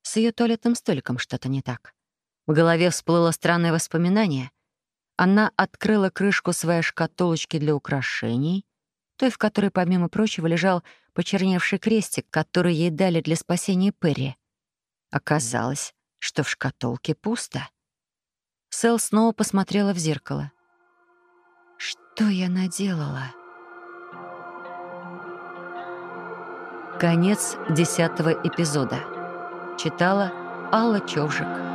С ее туалетным столиком что-то не так. В голове всплыло странное воспоминание. Она открыла крышку своей шкатулочки для украшений, той, в которой, помимо прочего, лежал почерневший крестик, который ей дали для спасения Перри. Оказалось, что в шкатулке пусто. Сэл снова посмотрела в зеркало. «Что я наделала?» Конец десятого эпизода. Читала Алла Човжик.